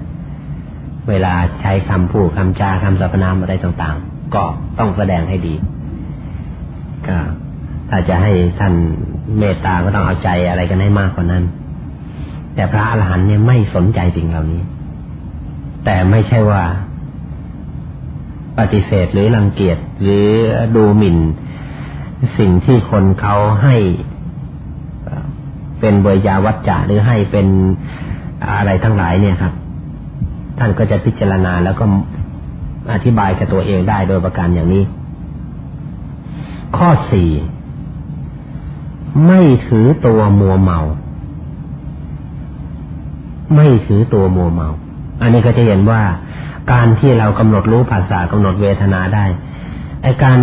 เวลาใช้คำพูดคำจาคำสรรพนามอะไรต่างๆ ก็ต้องแสดงให้ดีก็ถ้าจะให้ท่านเมตตาก็ต้องเอาใจอะไรกันให้มากกว่านั้น แต่พระอรหันต์เนี่ยไม่สนใจสิ่งเหล่านี้ แต่ไม่ใช่ว่า ปฏิเสธหรือรังเกียจหรือดูหมิ่น สิ่งที่คนเขาให้เป็นเบยาวัจจะหรือให้เป็นอะไรทั้งหลายเนี่ยครับ ท่านก็จะพิจารณาแล้วก็อธิบายกับตัวเองได้โดยประการอย่างนี้ ข้อสี่ไม่ถือตัวมัวเมา ไม่ถือตัวมัวเมา อันนี้ก็จะเห็นว่า การที่เรากำหนดรู้ภาษากำหนดเวทนาได้ไอการ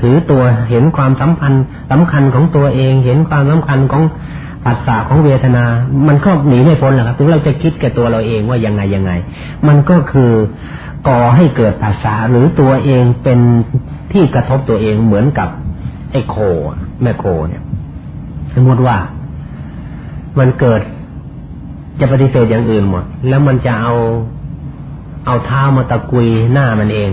ถือตัวเห็นความสัมพันธ์สำคัญของตัวเอง เห็นความสำคัญของภาษาของเวทนา มันก็หนีไม่พ้นแหละครับ ถึงเราจะคิดกับตัวเราเองว่ายังไงยังไง มันก็คือก่อให้เกิดภาษาหรือตัวเองเป็นที่กระทบตัวเองเหมือนกับไอ้โค แม่โคเนี่ย สมมติว่า มันเกิดจะปฏิเสธอย่างอื่นหมด แล้วมันจะเอา เอาเท้ามาตะกุยหน้ามันเอง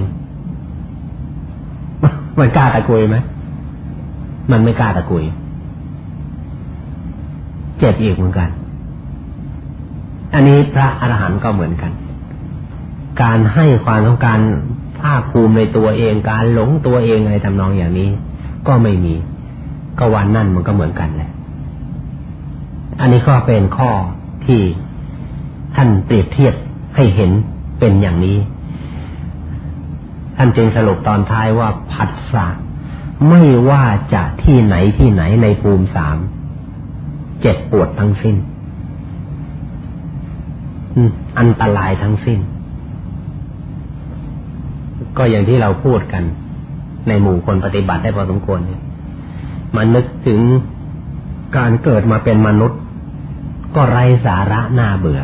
มันกล้าตะกุยไหมมันไม่กล้าตะกุย เจ็บอีกเหมือนกัน อันนี้พระอรหันต์ก็เหมือนกัน การให้ความต้องการภาคภูมิในตัวเอง การหลงตัวเองอะไรทำนองอย่างนี้ ก็ไม่มี ก็วันนั่นมันก็เหมือนกันแหละอันนี้ก็เป็นข้อที่ท่านเปรียบเทียบให้เห็น เป็นอย่างนี้ ท่านจึงสรุปตอนท้ายว่าผัสสะไม่ว่าจะที่ไหนที่ไหนในภูมิสามเจ็บปวดทั้งสิ้นอันตรายทั้งสิ้น ก็อย่างที่เราพูดกัน ในหมู่คนปฏิบัติได้พอสมควรเนี่ยมันนึกถึงการเกิดมาเป็นมนุษย์ ก็ไร้สาระน่าเบื่อ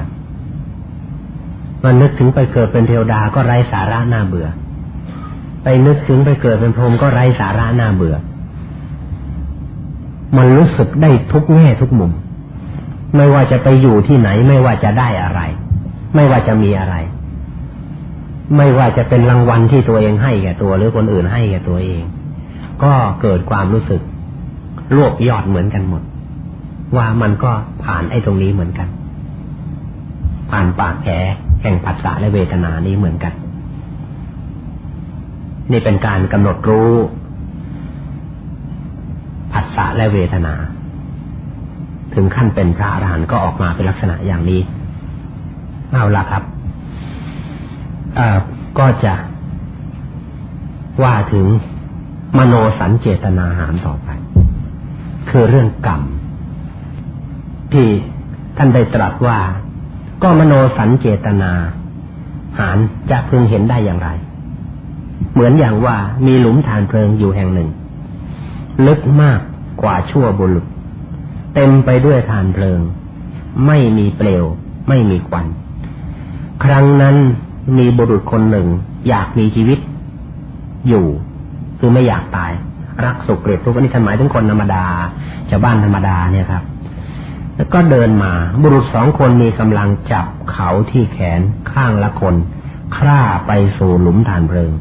มันนึกถึงไปเกิดเป็นเทวดาก็ไร้สาระน่าเบื่อ ไปนึกถึงไปเกิดเป็นพรหมก็ไร้สาระน่าเบื่อ มันรู้สึกได้ทุกแง่ทุกมุม ไม่ว่าจะไปอยู่ที่ไหน ไม่ว่าจะได้อะไร ไม่ว่าจะมีอะไร ไม่ว่าจะเป็นรางวัลที่ตัวเองให้แก่ตัวหรือคนอื่นให้แก่ตัวเอง ก็เกิดความรู้สึกรวบยอดเหมือนกันหมด ว่ามันก็ผ่านไอ้ตรงนี้เหมือนกัน ผ่านปากแผล แห่งผัสสะและเวทนานี้เหมือนกัน นี่เป็นการกำหนดรู้ผัสสะและเวทนา ถึงขั้นเป็นพระอรหันต์ก็ออกมาเป็นลักษณะอย่างนี้ เอาละครับก็จะว่าถึงมโนสัญเจตนาหารต่อไป คือเรื่องกรรม ที่ท่านได้ตรัสว่า ก็มโนสัญเจตนาหารจะพึงเห็นได้อย่างไร เหมือนอย่างว่ามีหลุมฐานเพลิงอยู่แห่งหนึ่ง ลึกมากกว่าชั่วบุรุษ เต็มไปด้วยฐานเพลิง ไม่มีเปลว ไม่มีควัน ครั้งนั้นมีบุรุษคนหนึ่ง อยากมีชีวิต อยู่ คือไม่อยากตาย รักสุขเกลียดทุกข์นนี้ท่านหมายถึงคนธรรมดาชาวบ้านธรรมดาเนี่ยครับ แล้วก็เดินมา บุรุษสองคนมีกำลังจับเขาที่แขนข้างละคน คร่าไปสู่หลุมฐานเพลิง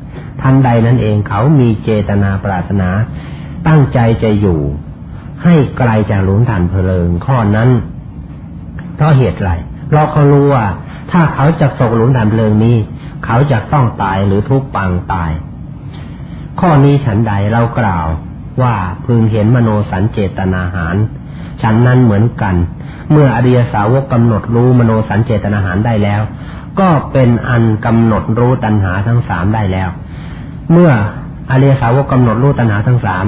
ทันใดนั้นเองเขามีเจตนาปรารถนา ตั้งใจจะอยู่ ให้ไกลจากหลุมฐานเพลิง ข้อนั้นเพราะเหตุไรเพราะเขารู้ว่า ถ้าเขาจะตกหลุมฐานเพลิงนี้ เขาจะต้องตายหรือทุกปังตาย ข้อนี้ฉันใดเรากล่าวว่าพึงเห็นมโนสัญเจตนาหาร ฉันนั้นเหมือนกัน เมื่ออริยสาวกกำหนดรู้มโนสัญเจตนาหารได้แล้ว ก็เป็นอันกำหนดรู้ตัณหาทั้งสามได้แล้ว เมื่ออริยสาวกกำหนดรู้ตัณหาทั้งสาม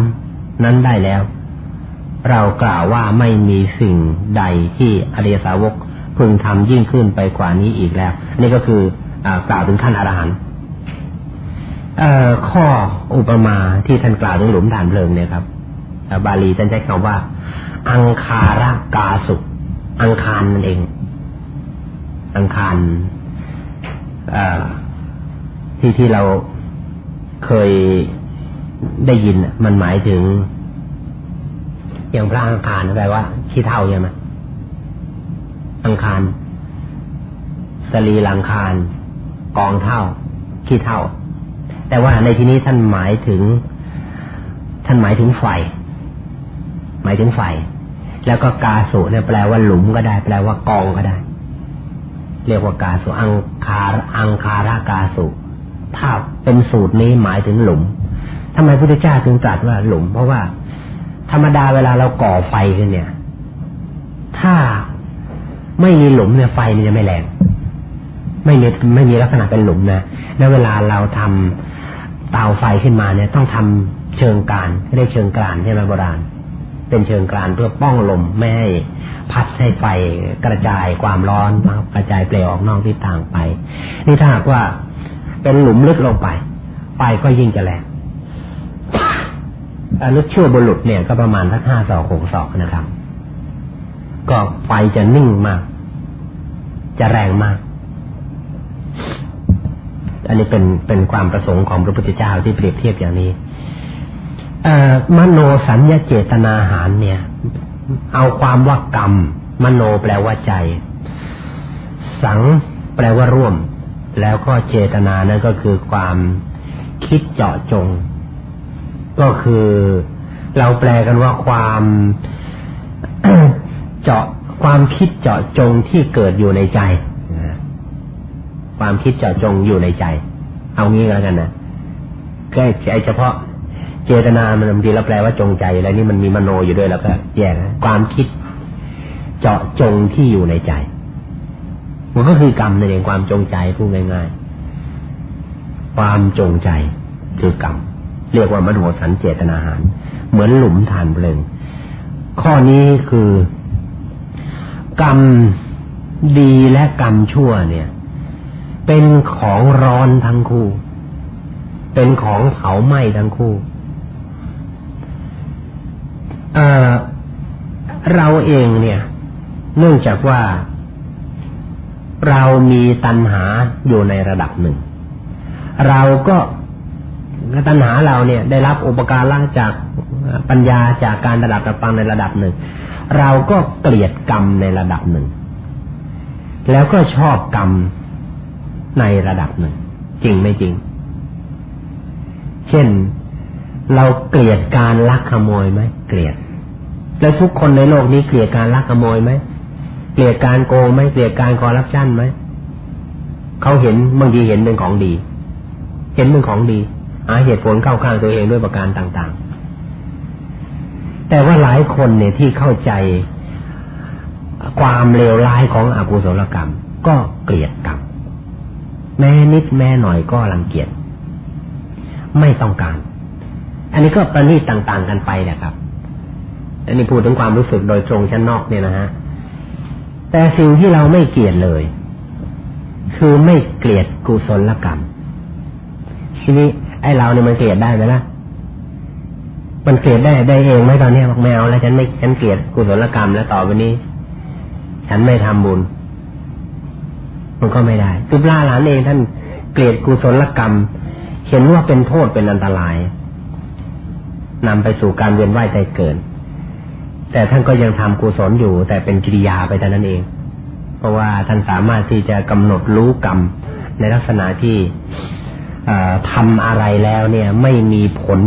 นั้นได้แล้ว เรากล่าวว่าไม่มีสิ่งใดที่อริยสาวกพึงทำยิ่งขึ้นไปกว่านี้อีกแล้ว นี่ก็คืออกล่าวถึงขั้นอรหันต์ข้ออุปมาที่ท่านกล่าวถึงหลุมฐานเพลิงเนี่ยครับ บาลีท่านใช้คำว่า อังคารกาสุอังคารนั่นเอง อังคารที่ที่เราเคยได้ยินมันหมายถึง อย่างพระอังคารแปลว่าขี้เท่าใช่ไหมอังคารสรีลังคารกองเท่าขี้เท่า แต่ว่าในที่นี้ท่านหมายถึง ท่านหมายถึงไฟ หมายถึงไฟ แล้วก็กาสุเนี่ยแปลว่าหลุมก็ได้ แปลว่ากองก็ได้ เรียกว่ากาสุอังคารอังคารากาสุถ้าเป็นสูตรนี้หมายถึงหลุมทำไมพุทธเจ้าจึงตรัสว่าหลุม เพราะว่า ธรรมดาเวลาเราก่อไฟขึ้นเนี่ย ถ้าไม่มีหลุมเนี่ยไฟมันจะไม่แรงไม่มีไม่มีลักษณะเป็นหลุมนะแล้วเวลาเราทำเตาไฟขึ้นมาเนี่ย ต้องทำเชิงการไม่ได้เชิงกรานใช่ไหมโบราณ เป็นเชิงกรานเพื่อป้องลมไม่ให้พัดให้ไฟกระจายความร้อนกระจายเปลวออกนอกทิศทางไป นี่ถ้าหากว่าเป็นหลุมลึกลงไป ไฟก็ยิ่งจะแรงอนุชั่วบุรุษเนี่ยก็ประมาณสักห้าศอกหกศอกนะครับ ก็ไฟจะนิ่งมาก จะแรงมาก อันนี้เป็นเป็นความประสงค์ของพระพุทธเจ้าที่เปรียบเทียบอย่างนี้ มโนสัญญาเจตนาหารเนี่ย เอาความว่ากรรม มโนแปลว่าใจ สังแปลว่าร่วม แล้วก็เจตนานั่นก็คือความคิดเจาะจง ก็คือเราแปลกันว่าความเจาะความคิดเจาะจงที่เกิดอยู่ในใจความคิดเจาะจงอยู่ในใจ เอางี้แล้วกันนะแค่ใจเฉพาะ เจตนามันบางทีเราแปลว่าจงใจแล้วนี่มันมีมโนอยู่ด้วยแล้วก็แยกความคิด เจาะจงที่อยู่ในใจ มันก็คือกรรมในเองความจงใจพูดง่าย ๆ ความจงใจคือกรรมเรียกว่ามโนสันเจตนาหารเหมือนหลุมฐานเพลิงข้อนี้คือกรรมดีและกรรมชั่วเนี่ย เป็นของร้อนทั้งคู่ เป็นของเผาไหม้ทั้งคู่ เเราเองเนี่ย เนื่องจากว่า เรามีตัณหาอยู่ในระดับหนึ่ง เราก็ตัณหาเราเนี่ย ได้รับอุปการะจากปัญญาจากการระดับระฟังในระดับหนึ่ง เราก็เกลียดกรรมในระดับหนึ่ง แล้วก็ชอบกรรมในระดับหนึ่ง จริงไม่จริง เช่น เราเกลียดการลักขโมยไหมเกลียด แล้วทุกคนในโลกนี้เกลียดการลักขโมยไหมเกลียดการโกงไหมเกลียดการคอร์รัปชันไหมเขาเห็นบางทีเห็นเป็นของดี เห็นเป็นของดีหาเหตุผลเข้าข้างตัวเองด้วยประการต่างๆ แต่ว่าหลายคนเนี่ยที่เข้าใจความเลวร้ายของอกุศลกรรม ก็เกลียดกรรมแม้นิดแม้หน่อยก็รังเกียจไม่ต้องการ อันนี้ก็ประณีตต่างๆกันไปนะครับ อันนี้พูดถึงความรู้สึกโดยตรงชั้นนอกเนี่ยนะฮะ แต่สิ่งที่เราไม่เกลียดเลย คือไม่เกลียดกุศลกรรม ทีนี้ไอ้เราเนี่ยมันเกลียดได้ไหมล่ะ มันเกลียดได้ได้เองไหมตอนนี้บอกไม่เอาแล้วฉันไม่ฉันเกลียดกุศลกรรมแล้วต่อไปนี้ ฉันไม่ทำบุญ มันก็ไม่ได้คือพระหลานเองท่านเกลียดกุศลกรรม เห็นว่าเป็นโทษเป็นอันตราย นำไปสู่การเวียนว่ายใจเกิด แต่ท่านก็ยังทำกุศลอยู่ แต่เป็นกิริยาไปแต่นั้นเอง เพราะว่าท่านสามารถที่จะกำหนดรู้กรรมในลักษณะที่ทำอะไรแล้วเนี่ย ไม่มีผล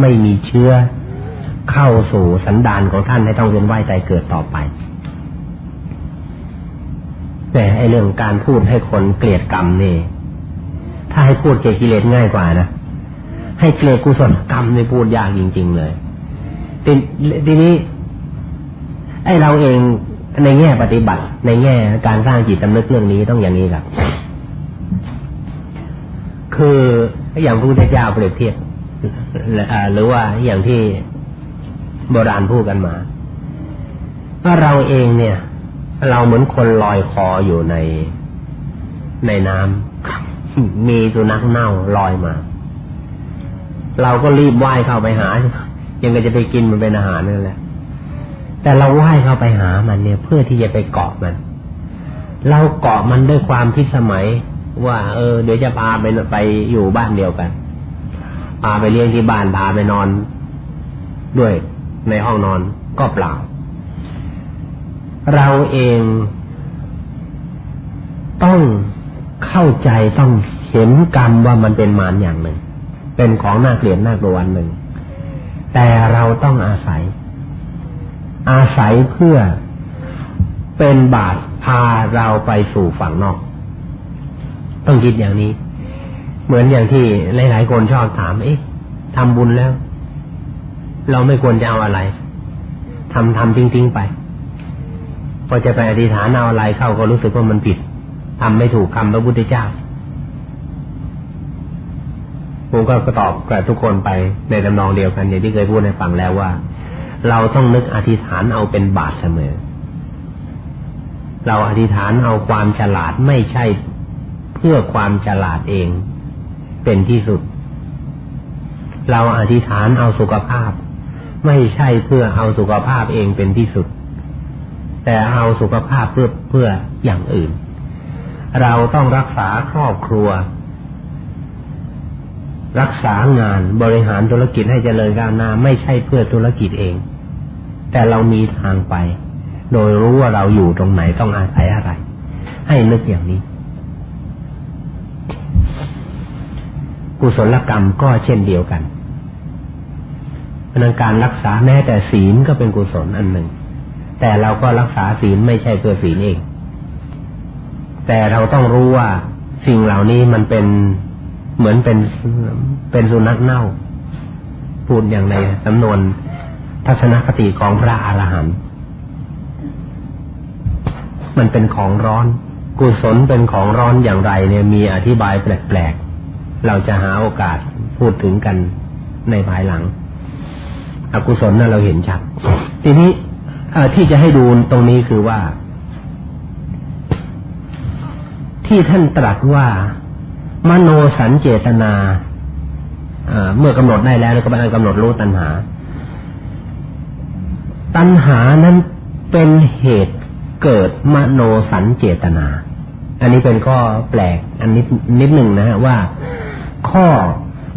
ไม่มีเชื้อ เข้าสู่สันดานของท่านให้ต้องเวียนว่ายใจเกิดต่อไปแต่ไอเรื่องการพูดให้คนเกลียดกรรมนี่ ถ้าให้พูดเกลียดกิเลสง่ายกว่านะ ให้เกลียดกุศลกรรมในพูดยากจริง ๆ เลยทีทีนี้ ไอเราเองในแง่ปฏิบัติ ในแง่การสร้างจิตสำนึกเรื่องนี้ต้องอย่างนี้ครับ คืออย่างพระพุทธเจ้าเปรียบเทียบหรือว่าอย่างที่โบราณพูดกันมาว่าเราเองเนี่ย เราเหมือนคนลอยคออยู่ในในน้ำมีสุนัขเน่าลอยมา เราก็รีบว่ายเข้าไปหายังก็จะไปกินมันเป็นอาหารนั่นแหละ แต่เราว่ายเข้าไปหามันเนี่ย เพื่อที่จะไปเกาะมัน เราเกาะมันด้วยความพิสมัย ว่า เออ เดี๋ยวจะพาไปไปอยู่บ้านเดียวกันพาไปเลี้ยงที่บ้านพาไปนอน ด้วยในห้องนอนก็เปล่า เราเองต้องเข้าใจต้องเห็นกรรมว่ามันเป็นมารอย่างหนึ่ง เป็นของน่าเกลียดน่ากลัวหนึ่ง แต่เราต้องอาศัย อาศัยเพื่อเป็นบาตพาเราไปสู่ฝั่งนอก ต้องคิดอย่างนี้ เหมือนอย่างที่หลาย ๆ คนชอบถาม เอ๊ะทำบุญแล้ว เราไม่ควรจะเอาอะไรทำทำทิ้งทิ้งไป พอจะไปอธิษฐานเอาอะไรเข้าก็รู้สึกว่ามันผิดทำไม่ถูกคำพระพุทธเจ้า ผมก็ตอบกับทุกคนไปในตำนองเดียวกันอย่างที่เคยพูดในฟังแล้วว่า เราต้องนึกอธิษฐานเอาเป็นบาตเสมอ เราอธิษฐานเอาความฉลาดไม่ใช่เพื่อความฉลาดเอง เป็นที่สุด เราอธิษฐานเอาสุขภาพ ไม่ใช่เพื่อเอาสุขภาพเองเป็นที่สุด แต่เอาสุขภาพเพื่อเพื่ออย่างอื่น เราต้องรักษาครอบครัว รักษางานบริหารธุรกิจให้เจริญก้าวหน้าไม่ใช่เพื่อธุรกิจเอง แต่เรามีทางไป โดยรู้ว่าเราอยู่ตรงไหนต้องอาศัยอะไร ให้นึกอย่างนี้ กุศลกรรมก็เช่นเดียวกันพนังการรักษาแม้แต่ศีลก็เป็นกุศลอันหนึ่ง แต่เราก็รักษาศีลไม่ใช่เพื่อศีลเอง แต่เราต้องรู้ว่าสิ่งเหล่านี้มันเป็น เหมือนเป็นเป็นสุนัขเน่า พูดอย่างในจำนวนทัศนคติของพระอรหันต์มันเป็นของร้อน กุศลเป็นของร้อนอย่างไร เนี่ยมีอธิบายแปลกๆ เราจะหาโอกาสพูดถึงกันในภายหลัง อกุศลนั่นเราเห็นชัด ทีนี้ที่จะให้ดูตรงนี้คือว่า ที่ท่านตรัสว่า มโนสัญเจตนาเมื่อกำหนดได้แล้วก็เป็นกำหนดรู้ตัณหา ตัณหานั้นเป็นเหตุเกิดมโนสัญเจตนา อันนี้เป็นข้อแปลกอันนิดนิดหนึ่งนะฮะว่า ข้อ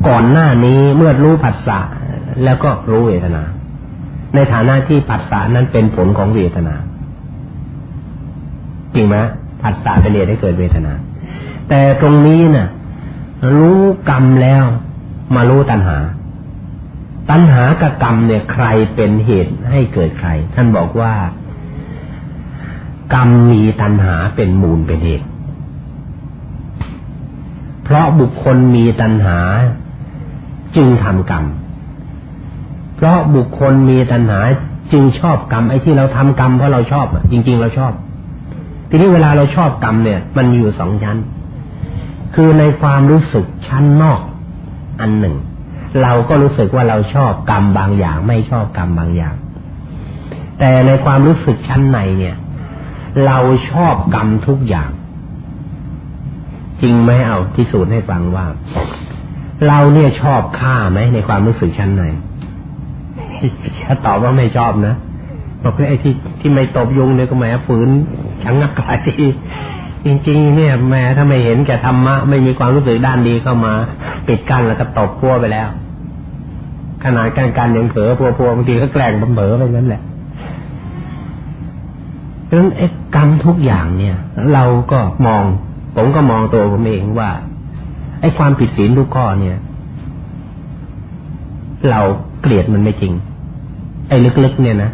ก่อนหน้านี้เมื่อรู้ผัสสะแล้วก็รู้เวทนา ในฐานะที่ผัสสะนั้นเป็นผลของเวทนา จริงไหมผัสสะเป็นเหตุให้เกิดเวทนา แต่ตรงนี้นะ่ะ รู้กรรมแล้ว มารู้ตัณหา ตัณหากับกรรมเนี่ยใครเป็นเหตุให้เกิดใคร ท่านบอกว่า กรรมมีตัณหาเป็นมูลเป็นเหตุ เพราะบุคคลมีตัณหาจึงทำกรรม เพราะบุคคลมีตัณหาจึงชอบกรรมไอ้ที่เราทำกรรมเพราะเราชอบจริง ๆ เราชอบ ทีนี้เวลาเราชอบกรรมเนี่ย มันมีอยู่สองชั้น คือในความรู้สึกชั้นนอกอันหนึ่ง เราก็รู้สึกว่าเราชอบกรรมบางอย่าง ไม่ชอบกรรมบางอย่าง แต่ในความรู้สึกชั้นในเนี่ย เราชอบกรรมทุกอย่าง จริงไหมเอาพิสูจน์ให้ฟังว่า เราเนี่ยชอบฆ่าไหมในความรู้สึกชั้นในถ้าตอบว่าไม่ชอบนะบอกว่าไอ้ที่ที่ไม่ตบยุงเนี่ยก็แหมฝืนชังนักกาย จริง ๆ เนี่ยแม้ถ้าไม่เห็นแก่ธรรมะไม่มีความรู้สึกด้านดีเข้ามา ปิดกั้นแล้วก็ตบพัวไปแล้ว ขนาดการการยังเผลอพัวพัวบางทีก็แกล้งบัเผลอไปงั้นแหละเพราะฉะนั้นกรรมทุกอย่างเนี่ย เราก็มอง ผมก็มองตัวผมเองว่า ไอ้ความผิดศีลทุกข้อเนี่ย เราเกลียดมันไม่จริง ไอ้ลึกๆเนี่ยนะ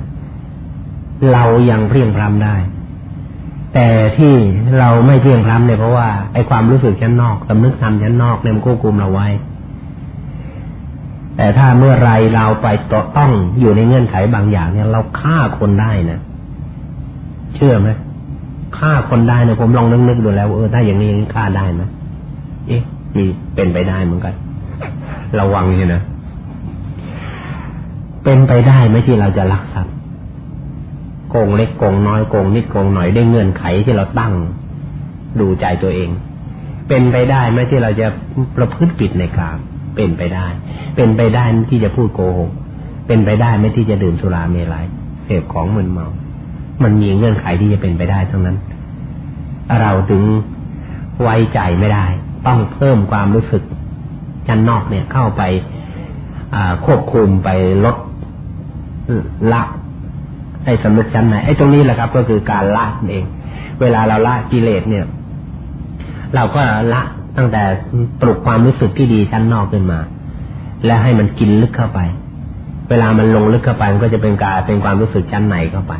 เรายังเพียงพรำได้ แต่ที่เราไม่เพียงพรำเนี่ยเพราะว่าไอ้ความรู้สึกชั้นนอกสำนึกทำชั้นนอกเนี่ยมันควบคุมเราไว้ แต่ถ้าเมื่อไรเราไปต่อต้องอยู่ในเงื่อนไขบางอย่างเนี่ย เราฆ่าคนได้นะเชื่อไหมฆ่าคนได้เนี่ยผมลองนึกๆดูแล้วเออถ้าอย่างนี้ฆ่าได้ไหมเอ๊ะมีเป็นไปได้เหมือนกันระวังใช่นะเป็นไปได้ไหมที่เราจะลักทรัพย โกงเล็กโกงน้อยโกงนิดโกงหน่อยได้เงื่อนไขที่เราตั้งดูใจตัวเอง เป็นไปได้ไหมที่เราจะประพฤติผิดในกลางเป็นไปได้ เป็นไปได้ที่จะพูดโกหกเป็นไปได้ไหมที่จะดื่มสุราเมลัยเสพของมึนเมา มันมีเงื่อนไขที่จะเป็นไปได้ทั้งนั้น เราถึงไว้ใจไม่ได้ ต้องเพิ่มความรู้สึกจันนอกเนี่ยเข้าไปควบคุมไปลดละ ไอ้สำนึกชั้นไหนไอ้ตรงนี้แหละครับ ก็คือการละเอง เวลาเราละกิเลสเนี่ย เราก็ละตั้งแต่ปลุกความรู้สึกที่ดีชั้นนอกขึ้นมา และให้มันกินลึกเข้าไป เวลามันลงลึกเข้าไปมันก็จะเป็นการเป็นความรู้สึกชั้นในเข้าไป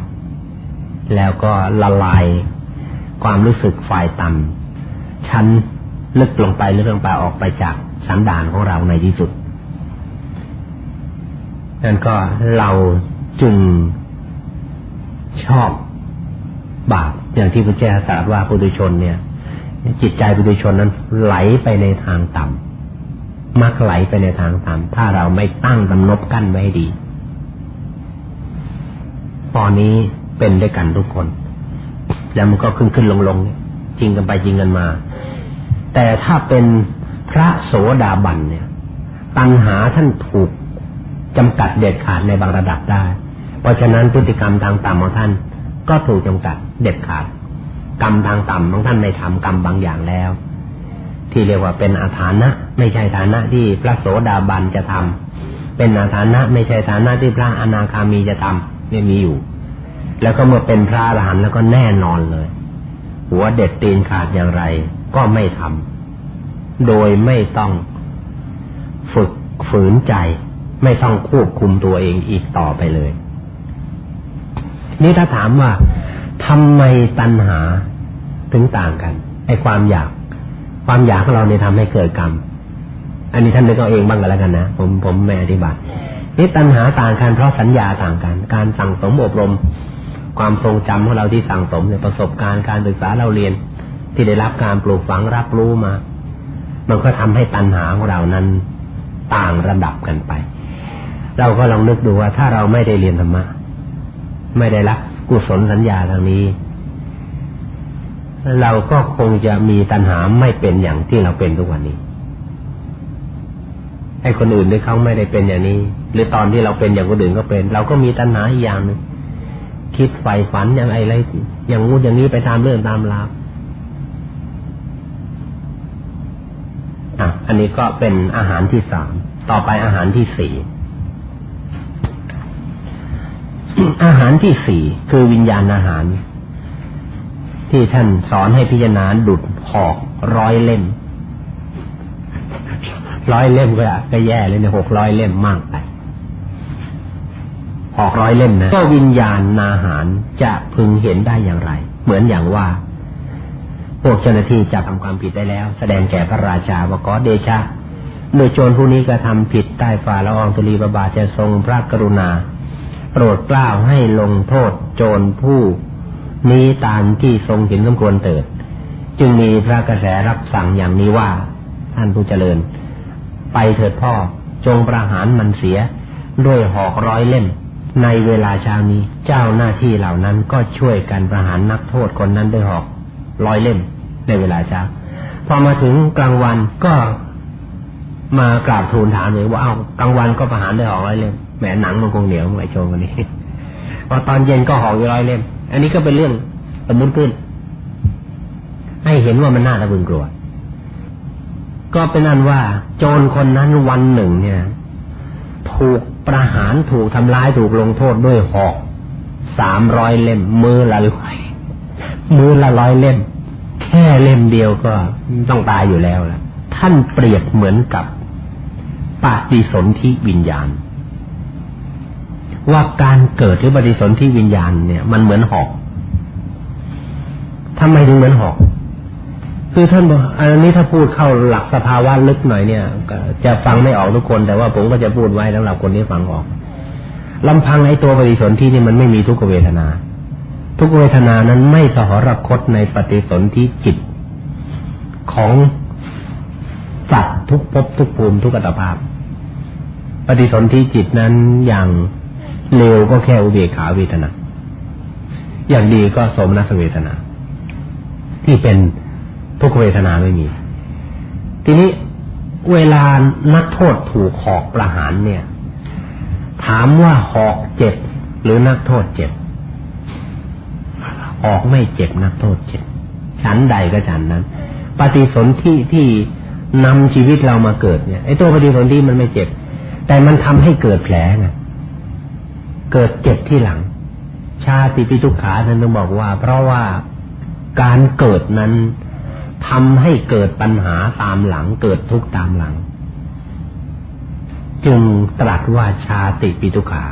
แล้วก็ละลายความรู้สึกฝ่ายต่ำชั้นลึกลงไปลึกลงไปออกไปจากสันดานของเราในที่สุดนั่นก็เราจึง ชอบบาปอย่างที่พระเจ้าตรัสว่าปุถุชนเนี่ย จิตใจปุถุชนนั้นไหลไปในทางต่ำมักไหลไปในทางต่ำถ้าเราไม่ตั้งกำนบกั้นไว้ดีตอนนี้เป็นด้วยกันทุกคน แล้วมันก็ขึ้นขึ้นลงลงจริงกันไปจริงกันมา แต่ถ้าเป็นพระโสดาบันเนี่ย ตัณหาท่านถูกจำกัดเด็ดขาดในบางระดับได้ เพราะฉะนั้นพฤติกรรมทางต่ำของท่านก็ถูกจำกัดเด็ดขาด กรรมทางต่ำของท่านในทำกรรมบางอย่างแล้ว ที่เรียกว่าเป็นอาถานะ ไม่ใช่ฐานะที่พระโสดาบันจะทำเป็นอาถานะไม่ใช่ฐานะที่พระอนาคามีจะทำเนี่ยมีอยู่ แล้วก็เมื่อเป็นพระอรหันต์แล้วก็แน่นอนเลย หัวเด็ดตีนขาดอย่างไร ก็ไม่ทำโดยไม่ต้องฝึกฝืนใจ ไม่ต้องควบคุมตัวเองอีกต่อไปเลย นี่ถ้าถามว่าทำไมตัณหาถึงต่างกันไอ้ความอยาก ความอยากของเราเนี่ยทำให้เกิดกรรม อันนี้ท่านนึกเอาเองบ้างกันแล้วกันนะผมผมไม่อธิบายนี่ตัณหาต่างกันเพราะสัญญาต่างกัน การสั่งสมอบรม ความทรงจำของเราที่สั่งสมในประสบการณ์การศึกษาเราเรียน ที่ได้รับการปลูกฝังรับรู้มา มันก็ทำให้ตัณหาของเรานั้นต่างระดับกันไป เราก็ลองนึกดูว่าถ้าเราไม่ได้เรียนธรรมะ ไม่ได้รับกุศลสัญญาทางนี้ เราก็คงจะมีตัณหาไม่เป็นอย่างที่เราเป็นทุกวันนี้ให้คนอื่นด้วยเขาไม่ได้เป็นอย่างนี้ หรือตอนที่เราเป็นอย่างคนอื่นก็เป็น เราก็มีตัณหาอีกอย่างหนึ่งคิดใฝ่ฝันอย่างไรอะไรอย่างงู้นอย่างนี้ไปตามเรื่องตามราวอะ อันนี้ก็เป็นอาหารที่สาม ต่อไปอาหารที่สี่ อาหารที่สี่คือวิญญาณอาหาร ที่ท่านสอนให้พิจารณาดุดหอกร้อยเล่ม ร้อยเล่มก็ก็แย่เลยเนี่ยหกร้อยเล่มมากไปหอกร้อยเล่มนะก็วิญญาณนาหารจะพึงเห็นได้อย่างไร เหมือนอย่างว่า พวกเจ้าหน้าที่จับทำความผิดได้แล้ว แสดงแก่พระราชาว่าก็เดชะโดยโจรผู้นี้กระทำผิดใต้ฝ่าละอองตุลีบาบาจะทรงพระกรุณา โปรดกล้าวให้ลงโทษโจรผู้นี้ตามที่ทรงเห็นสมควรเติด จึงมีพระกระแสรับสั่งอย่างนี้ว่า ท่านผู้เจริญ ไปเถิดพ่อจงประหารมันเสีย ด้วยหอกร้อยเล่ม ในเวลาเช้านี้เจ้าหน้าที่เหล่านั้นก็ช่วยกันประหารนักโทษคนนั้นด้วยหอกร้อยเล่ม ในเวลาเช้า พอมาถึงกลางวันก็มากราบทูลถามเลยว่าเอากลางวันก็ประหารด้วยหอกร้อยเล่ม แหมหนังมันคงเหนียวไอ้โจงคนนี้พอตอนเย็นก็หอกอยู่ร้อยเล่ม อันนี้ก็เป็นเรื่องสมมุติขึ้น ให้เห็นว่ามันน่าตะบึงกลัว ก็เป็นนั้นว่า โจรคนนั้นวันหนึ่งเนี่ยถูถูกประหารถูกทำร้ายถูกลงโทษด้วยหอกสามร้อยเล่ม มือละร้อยมือละร้อยเล่ม แค่เล่มเดียวก็ต้องตายอยู่แล้วล่ะ ท่านเปรียบเหมือนกับปฏิสนธิวิญญาณ ว่าการเกิดหรือปฏิสนธิวิญญาณเนี่ย มันเหมือนหอกทำไมถึงเหมือนหอก คือท่านบอกอันนี้ถ้าพูดเข้าหลักสภาวะลึกหน่อยเนี่ยจะฟังไม่ออกทุกคน แต่ว่าผมก็จะพูดไว้สำหรับคนที่ฟังออกลำพังไอ้ตัวปฏิสนธินี่มันไม่มีทุกเวทนา ทุกเวทนานั้นไม่สหรคตในปฏิสนธิจิตของสัตว์ทุกภพทุกภูมิทุกอัตภาพ ปฏิสนธิจิตนั้นอย่าง เร็วก็แค่อุเบกขาเวทนา อย่างดีก็สมนัสเวทนา ที่เป็นทุกเวทนาไม่มี ทีนี้เวลานักโทษถูกหอกประหารเนี่ย ถามว่าหอกเจ็บหรือนักโทษเจ็บหอกไม่เจ็บนักโทษเจ็บฉันใดก็ฉันนั้น ปฏิสนธิที่นำชีวิตเรามาเกิดเนี่ยไอ้ตัวปฏิสนธิมันไม่เจ็บ แต่มันทำให้เกิดแผลไง เกิดเจ็บที่หลัง ชาติปิทุกขาท่านต้องบอกว่า เพราะว่าการเกิดนั้นทำให้เกิดปัญหาตามหลัง เกิดทุกข์ตามหลัง จึงตรัสว่าชาติปิทุขา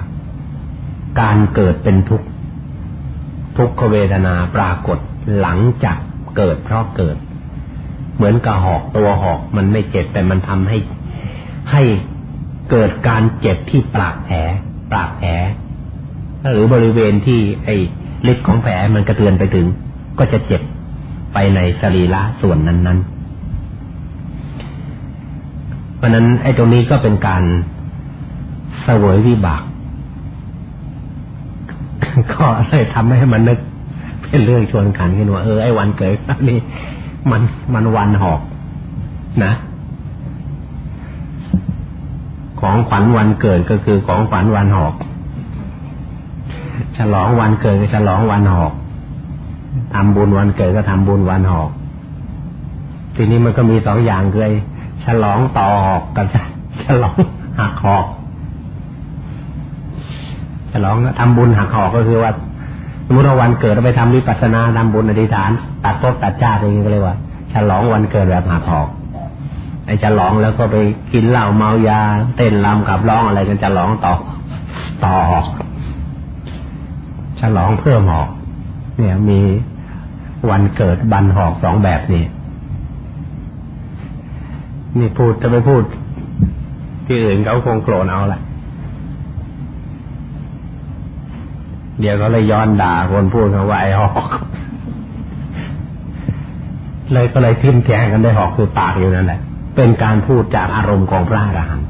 การเกิดเป็นทุกข์ทุกขเวทนาปรากฏหลังจากเกิดเพราะเกิด เหมือนกระหอกตัวหอกมันไม่เจ็บแต่มันทำให้ให้เกิดการเจ็บที่ปากแผลปากแผล หรือบริเวณที่ไอ้ฤทธิ์ของแผลมันกระเทือนไปถึง ก็จะเจ็บไปในสรีระส่วนนั้นๆ เพราะนั้นไอ้ตรงนี้ก็เป็นการเสวยวิบาก ก็เลยทำให้มันนึกเป็นเรื่องชวนขันกันว่าเออไอ้วันเกิดนี่มันมันวันหอกนะ ของขวัญวันเกิดก็คือของขวัญวันหอก ฉลองวันเกิดก็ฉลองวันหอกทำบุญวันเกิดก็ทำบุญวันหอก ทีนี้มันก็มีสองอย่างเลยฉลองต่อหอกกับฉลองหักหอกฉลองทำบุญหักหอกก็คือว่าสมมติว่าวันเกิดเราไปทำวิปัสสนาทำบุญอธิษฐาน ตัดภพตัดชาติอะไรอย่างเงี้ยก็เลยว่า ฉลองวันเกิดแบบหักหอกไอ้ฉลองแล้วก็ไปกินเหล้าเมายา เต้นรำกับร้องอะไรกันฉลองต่อต่อหอก ฉลองเพื่อหอก เนี่ยมีวันเกิดบันหอกสองแบบนี่นี่พูดจะไปพูด ที่อื่นเขาคงโกรธเอาละเดี๋ยวเขาเลยย้อนด่าคนพูดเขาว่าไอ้หอก เลยก็เลยทิ้มแทงกันได้หอกคือปากอยู่นั่นแหละเป็นการพูดจากอารมณ์ของพระอรหันต์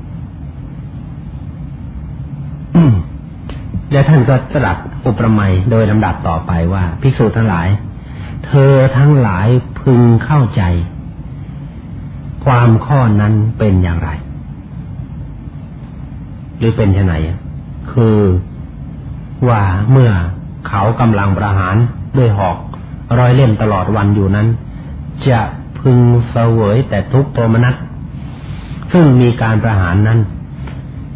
แล้วท่านก็ตรัสอุปมาโดยลำดับต่อไปว่าภิกษุทั้งหลาย เธอทั้งหลายพึงเข้าใจ ความข้อนั้นเป็นอย่างไร หรือเป็นชไหนคือว่าเมื่อเขากำลังประหารด้วยหอกร้อยเล่มตลอดวันอยู่นั้น จะพึงเสวยแต่ทุกโทมนัสซึ่งมีการประหารนั้น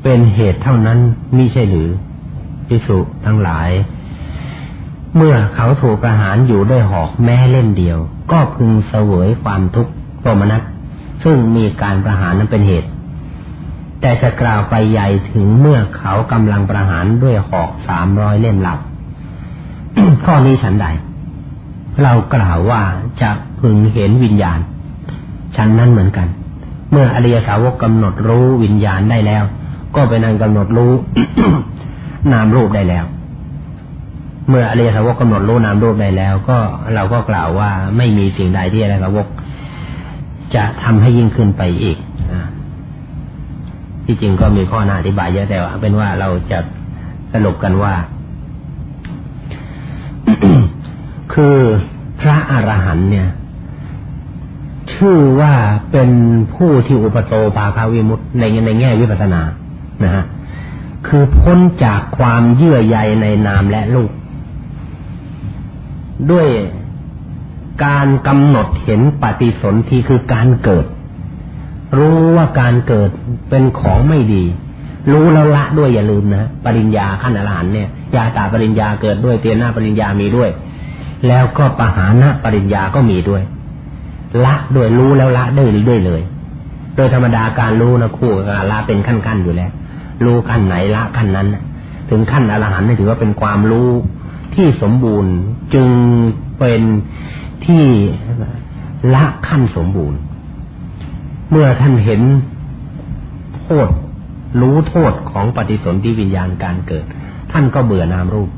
เป็นเหตุเท่านั้นมิใช่หรือ พิสุทั้งหลาย เมื่อเขาถูกประหารอยู่ด้วยหอกแม้เล่มเดียว ก็พึงเสวยความทุกข์โทมนัสซึ่งมีการประหารนั้นเป็นเหตุ แต่จะกล่าวไปใหญ่ถึงเมื่อเขากำลังประหารด้วยหอกสามร้อยเล่มหลับข้อนี้ฉันใด เรากล่าวว่าจะพึงเห็นวิญญาณฉันนั้นเหมือนกัน เมื่ออริยสาวกกำหนดรู้วิญญาณได้แล้ว ก็เป็นอันกำหนดรู้ นามรูปได้แล้ว เมื่ออริยสาวกกำหนดรู้นามรูปได้แล้ว ก็เราก็กล่าวว่าไม่มีสิ่งใดที่อริยสาวกจะทำให้ยิ่งขึ้นไปอีกที่จริงก็มีข้อหน้าอธิบายเยอะแต่ว่าเป็นว่าเราจะสรุปกันว่า คือพระอรหันต์เนี่ย ชื่อว่าเป็นผู้ที่อุปโตภาคาวิมุตในในแง่วิปัสสนานะฮะ คือพ้นจากความเยื่อใยในนามและลูก ด้วยการกำหนดเห็นปฏิสนธิคือการเกิด รู้ว่าการเกิดเป็นของไม่ดี รู้แล้วละด้วยอย่าลืมนะปริญญาขั้นอรหันเนี่ยยาตาปริญญาเกิดด้วยเตียนาปริญญามีด้วย แล้วก็ปหานะปริญญาก็มีด้วย ละด้วยรู้แล้วละได้ด้วยเลย โดยธรรมดาการรู้นะคู่ละเป็นขั้นๆอยู่แล้ว รู้ขั้นไหนละขั้นนั้น ถึงขั้นอรหันต์นี่ถือว่าเป็นความรู้ที่สมบูรณ์จึงเป็นที่ละขั้นสมบูรณ์ เมื่อท่านเห็นโทษรู้โทษของปฏิสนธิวิญญาณการเกิด ท่านก็เบื่อนามรูป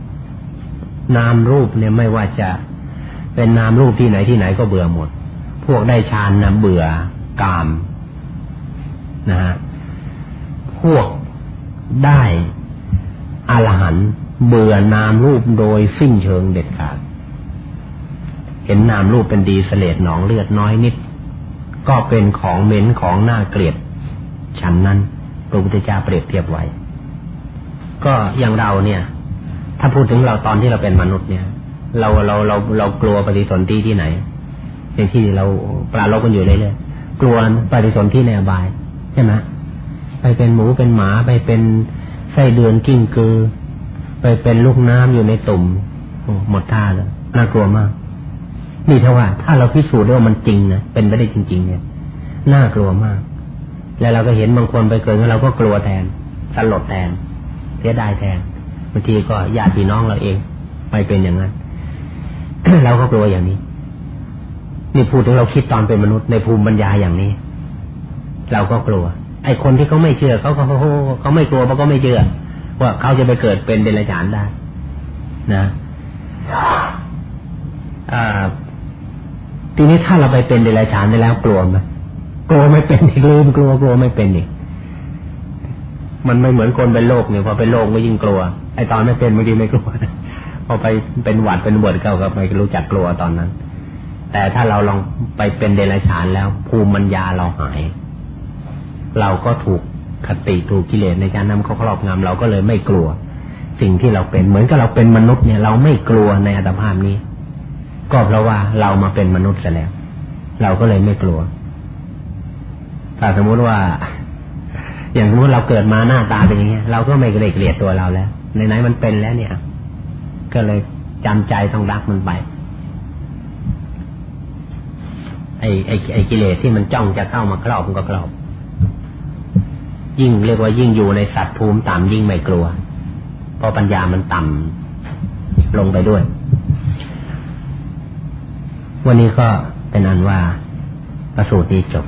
นามรูปเนี่ยไม่ว่าจะเป็นนามรูปที่ไหนที่ไหนก็เบื่อหมด พวกได้ฌานนะเบื่อกามนะฮะพวก ได้อรหันเบื่อนามรูปโดยสิ้นเชิงเด็ดขาด เห็นนามรูปเป็นดีเสลดหนองเลือดน้อยนิด ก็เป็นของเหม็นของน่าเกลียดฉันนั้นพระพุทธเจ้าเปรียบเทียบไว้ ก็อย่างเราเนี่ย ถ้าพูดถึงเราตอนที่เราเป็นมนุษย์เนี่ย เราเราเราเรากลัวปฏิสนธิที่ไหนอย่างที่เราปลาลบกันอยู่เลยเลยกลัวปฏิสนธิในอบายใช่ไหม ไปเป็นหมูเป็นหมาไปเป็นไส้เดือนกิ้งกือ ไปเป็นลูกน้ำอยู่ในตุ่มหมดท่าเลยน่ากลัวมากนี่ถ้าว่า ถ้าเราพิสูจน์ได้ว่ามันจริงนะเป็นไปได้จริง ๆ เนี่ยน่ากลัวมาก แล้วเราก็เห็นบางคนไปเกิดเราก็กลัวแทนสลดแทนเสียดายแทนบางทีก็ญาติพี่น้องเราเอง ไปเป็นอย่างนั้นเราก็กลัวอย่างนี้นี่พูดถึงเราคิดตอนเป็นมนุษย์ในภูมิปัญญาอย่างนี้ เราก็กลัว ไอ้คนที่เขาไม่เชื่อเขาเขาเขาเขาไม่กลัวเพราะเขาไม่เชื่อว่าเขาจะไปเกิดเป็นเดรัจฉานได้ นะอ่าทีนี้ถ้าเราไปเป็นเดรัจฉานได้แล้วกลัวไหมกลัวไม่เป็นอีกลืมกลัวกลัวไม่เป็นอีกมันไม่เหมือนคนเป็นโรคเนี่ยพอเป็นโรคก็ยิ่งกลัว ไอ้ตอนไม่เป็นบางทีไม่กลัวพอไปเป็นหวัดเป็นบวดเข้าก็ไม่รู้จักกลัวตอนนั้น แต่ถ้าเราลองไปเป็นเดรัจฉานแล้วภูมิปัญญาเราหาย เราก็ถูกคติถูกกิเลสในการนำเขาครอบงำเราก็เลยไม่กลัว สิ่งที่เราเป็นเหมือนกับเราเป็นมนุษย์เนี่ยเราไม่กลัวในอัตภาพนี้ ก็เพราะว่าเรามาเป็นมนุษย์ซะแล้ว เราก็เลยไม่กลัวถ้าสมมุติว่า อย่างสมมติเราเกิดมาหน้าตาเป็นอย่างเงี้ยเราก็ไม่เกลียดตัวเราแล้วในไหนมันเป็นแล้วเนี่ย ก็เลยจำใจต้องรักมันไปไอ้ไอ้ไอ้กิเลสที่มันจ้องจะเข้ามาครอบมันก็ครอบ ยิ่งเรียกว่ายิ่งอยู่ในสัตว์ภูมิต่ำยิ่งไม่กลัว เพราะปัญญามันต่ำลงไปด้วย วันนี้ก็เป็นอันว่าประสูตรนี้จบ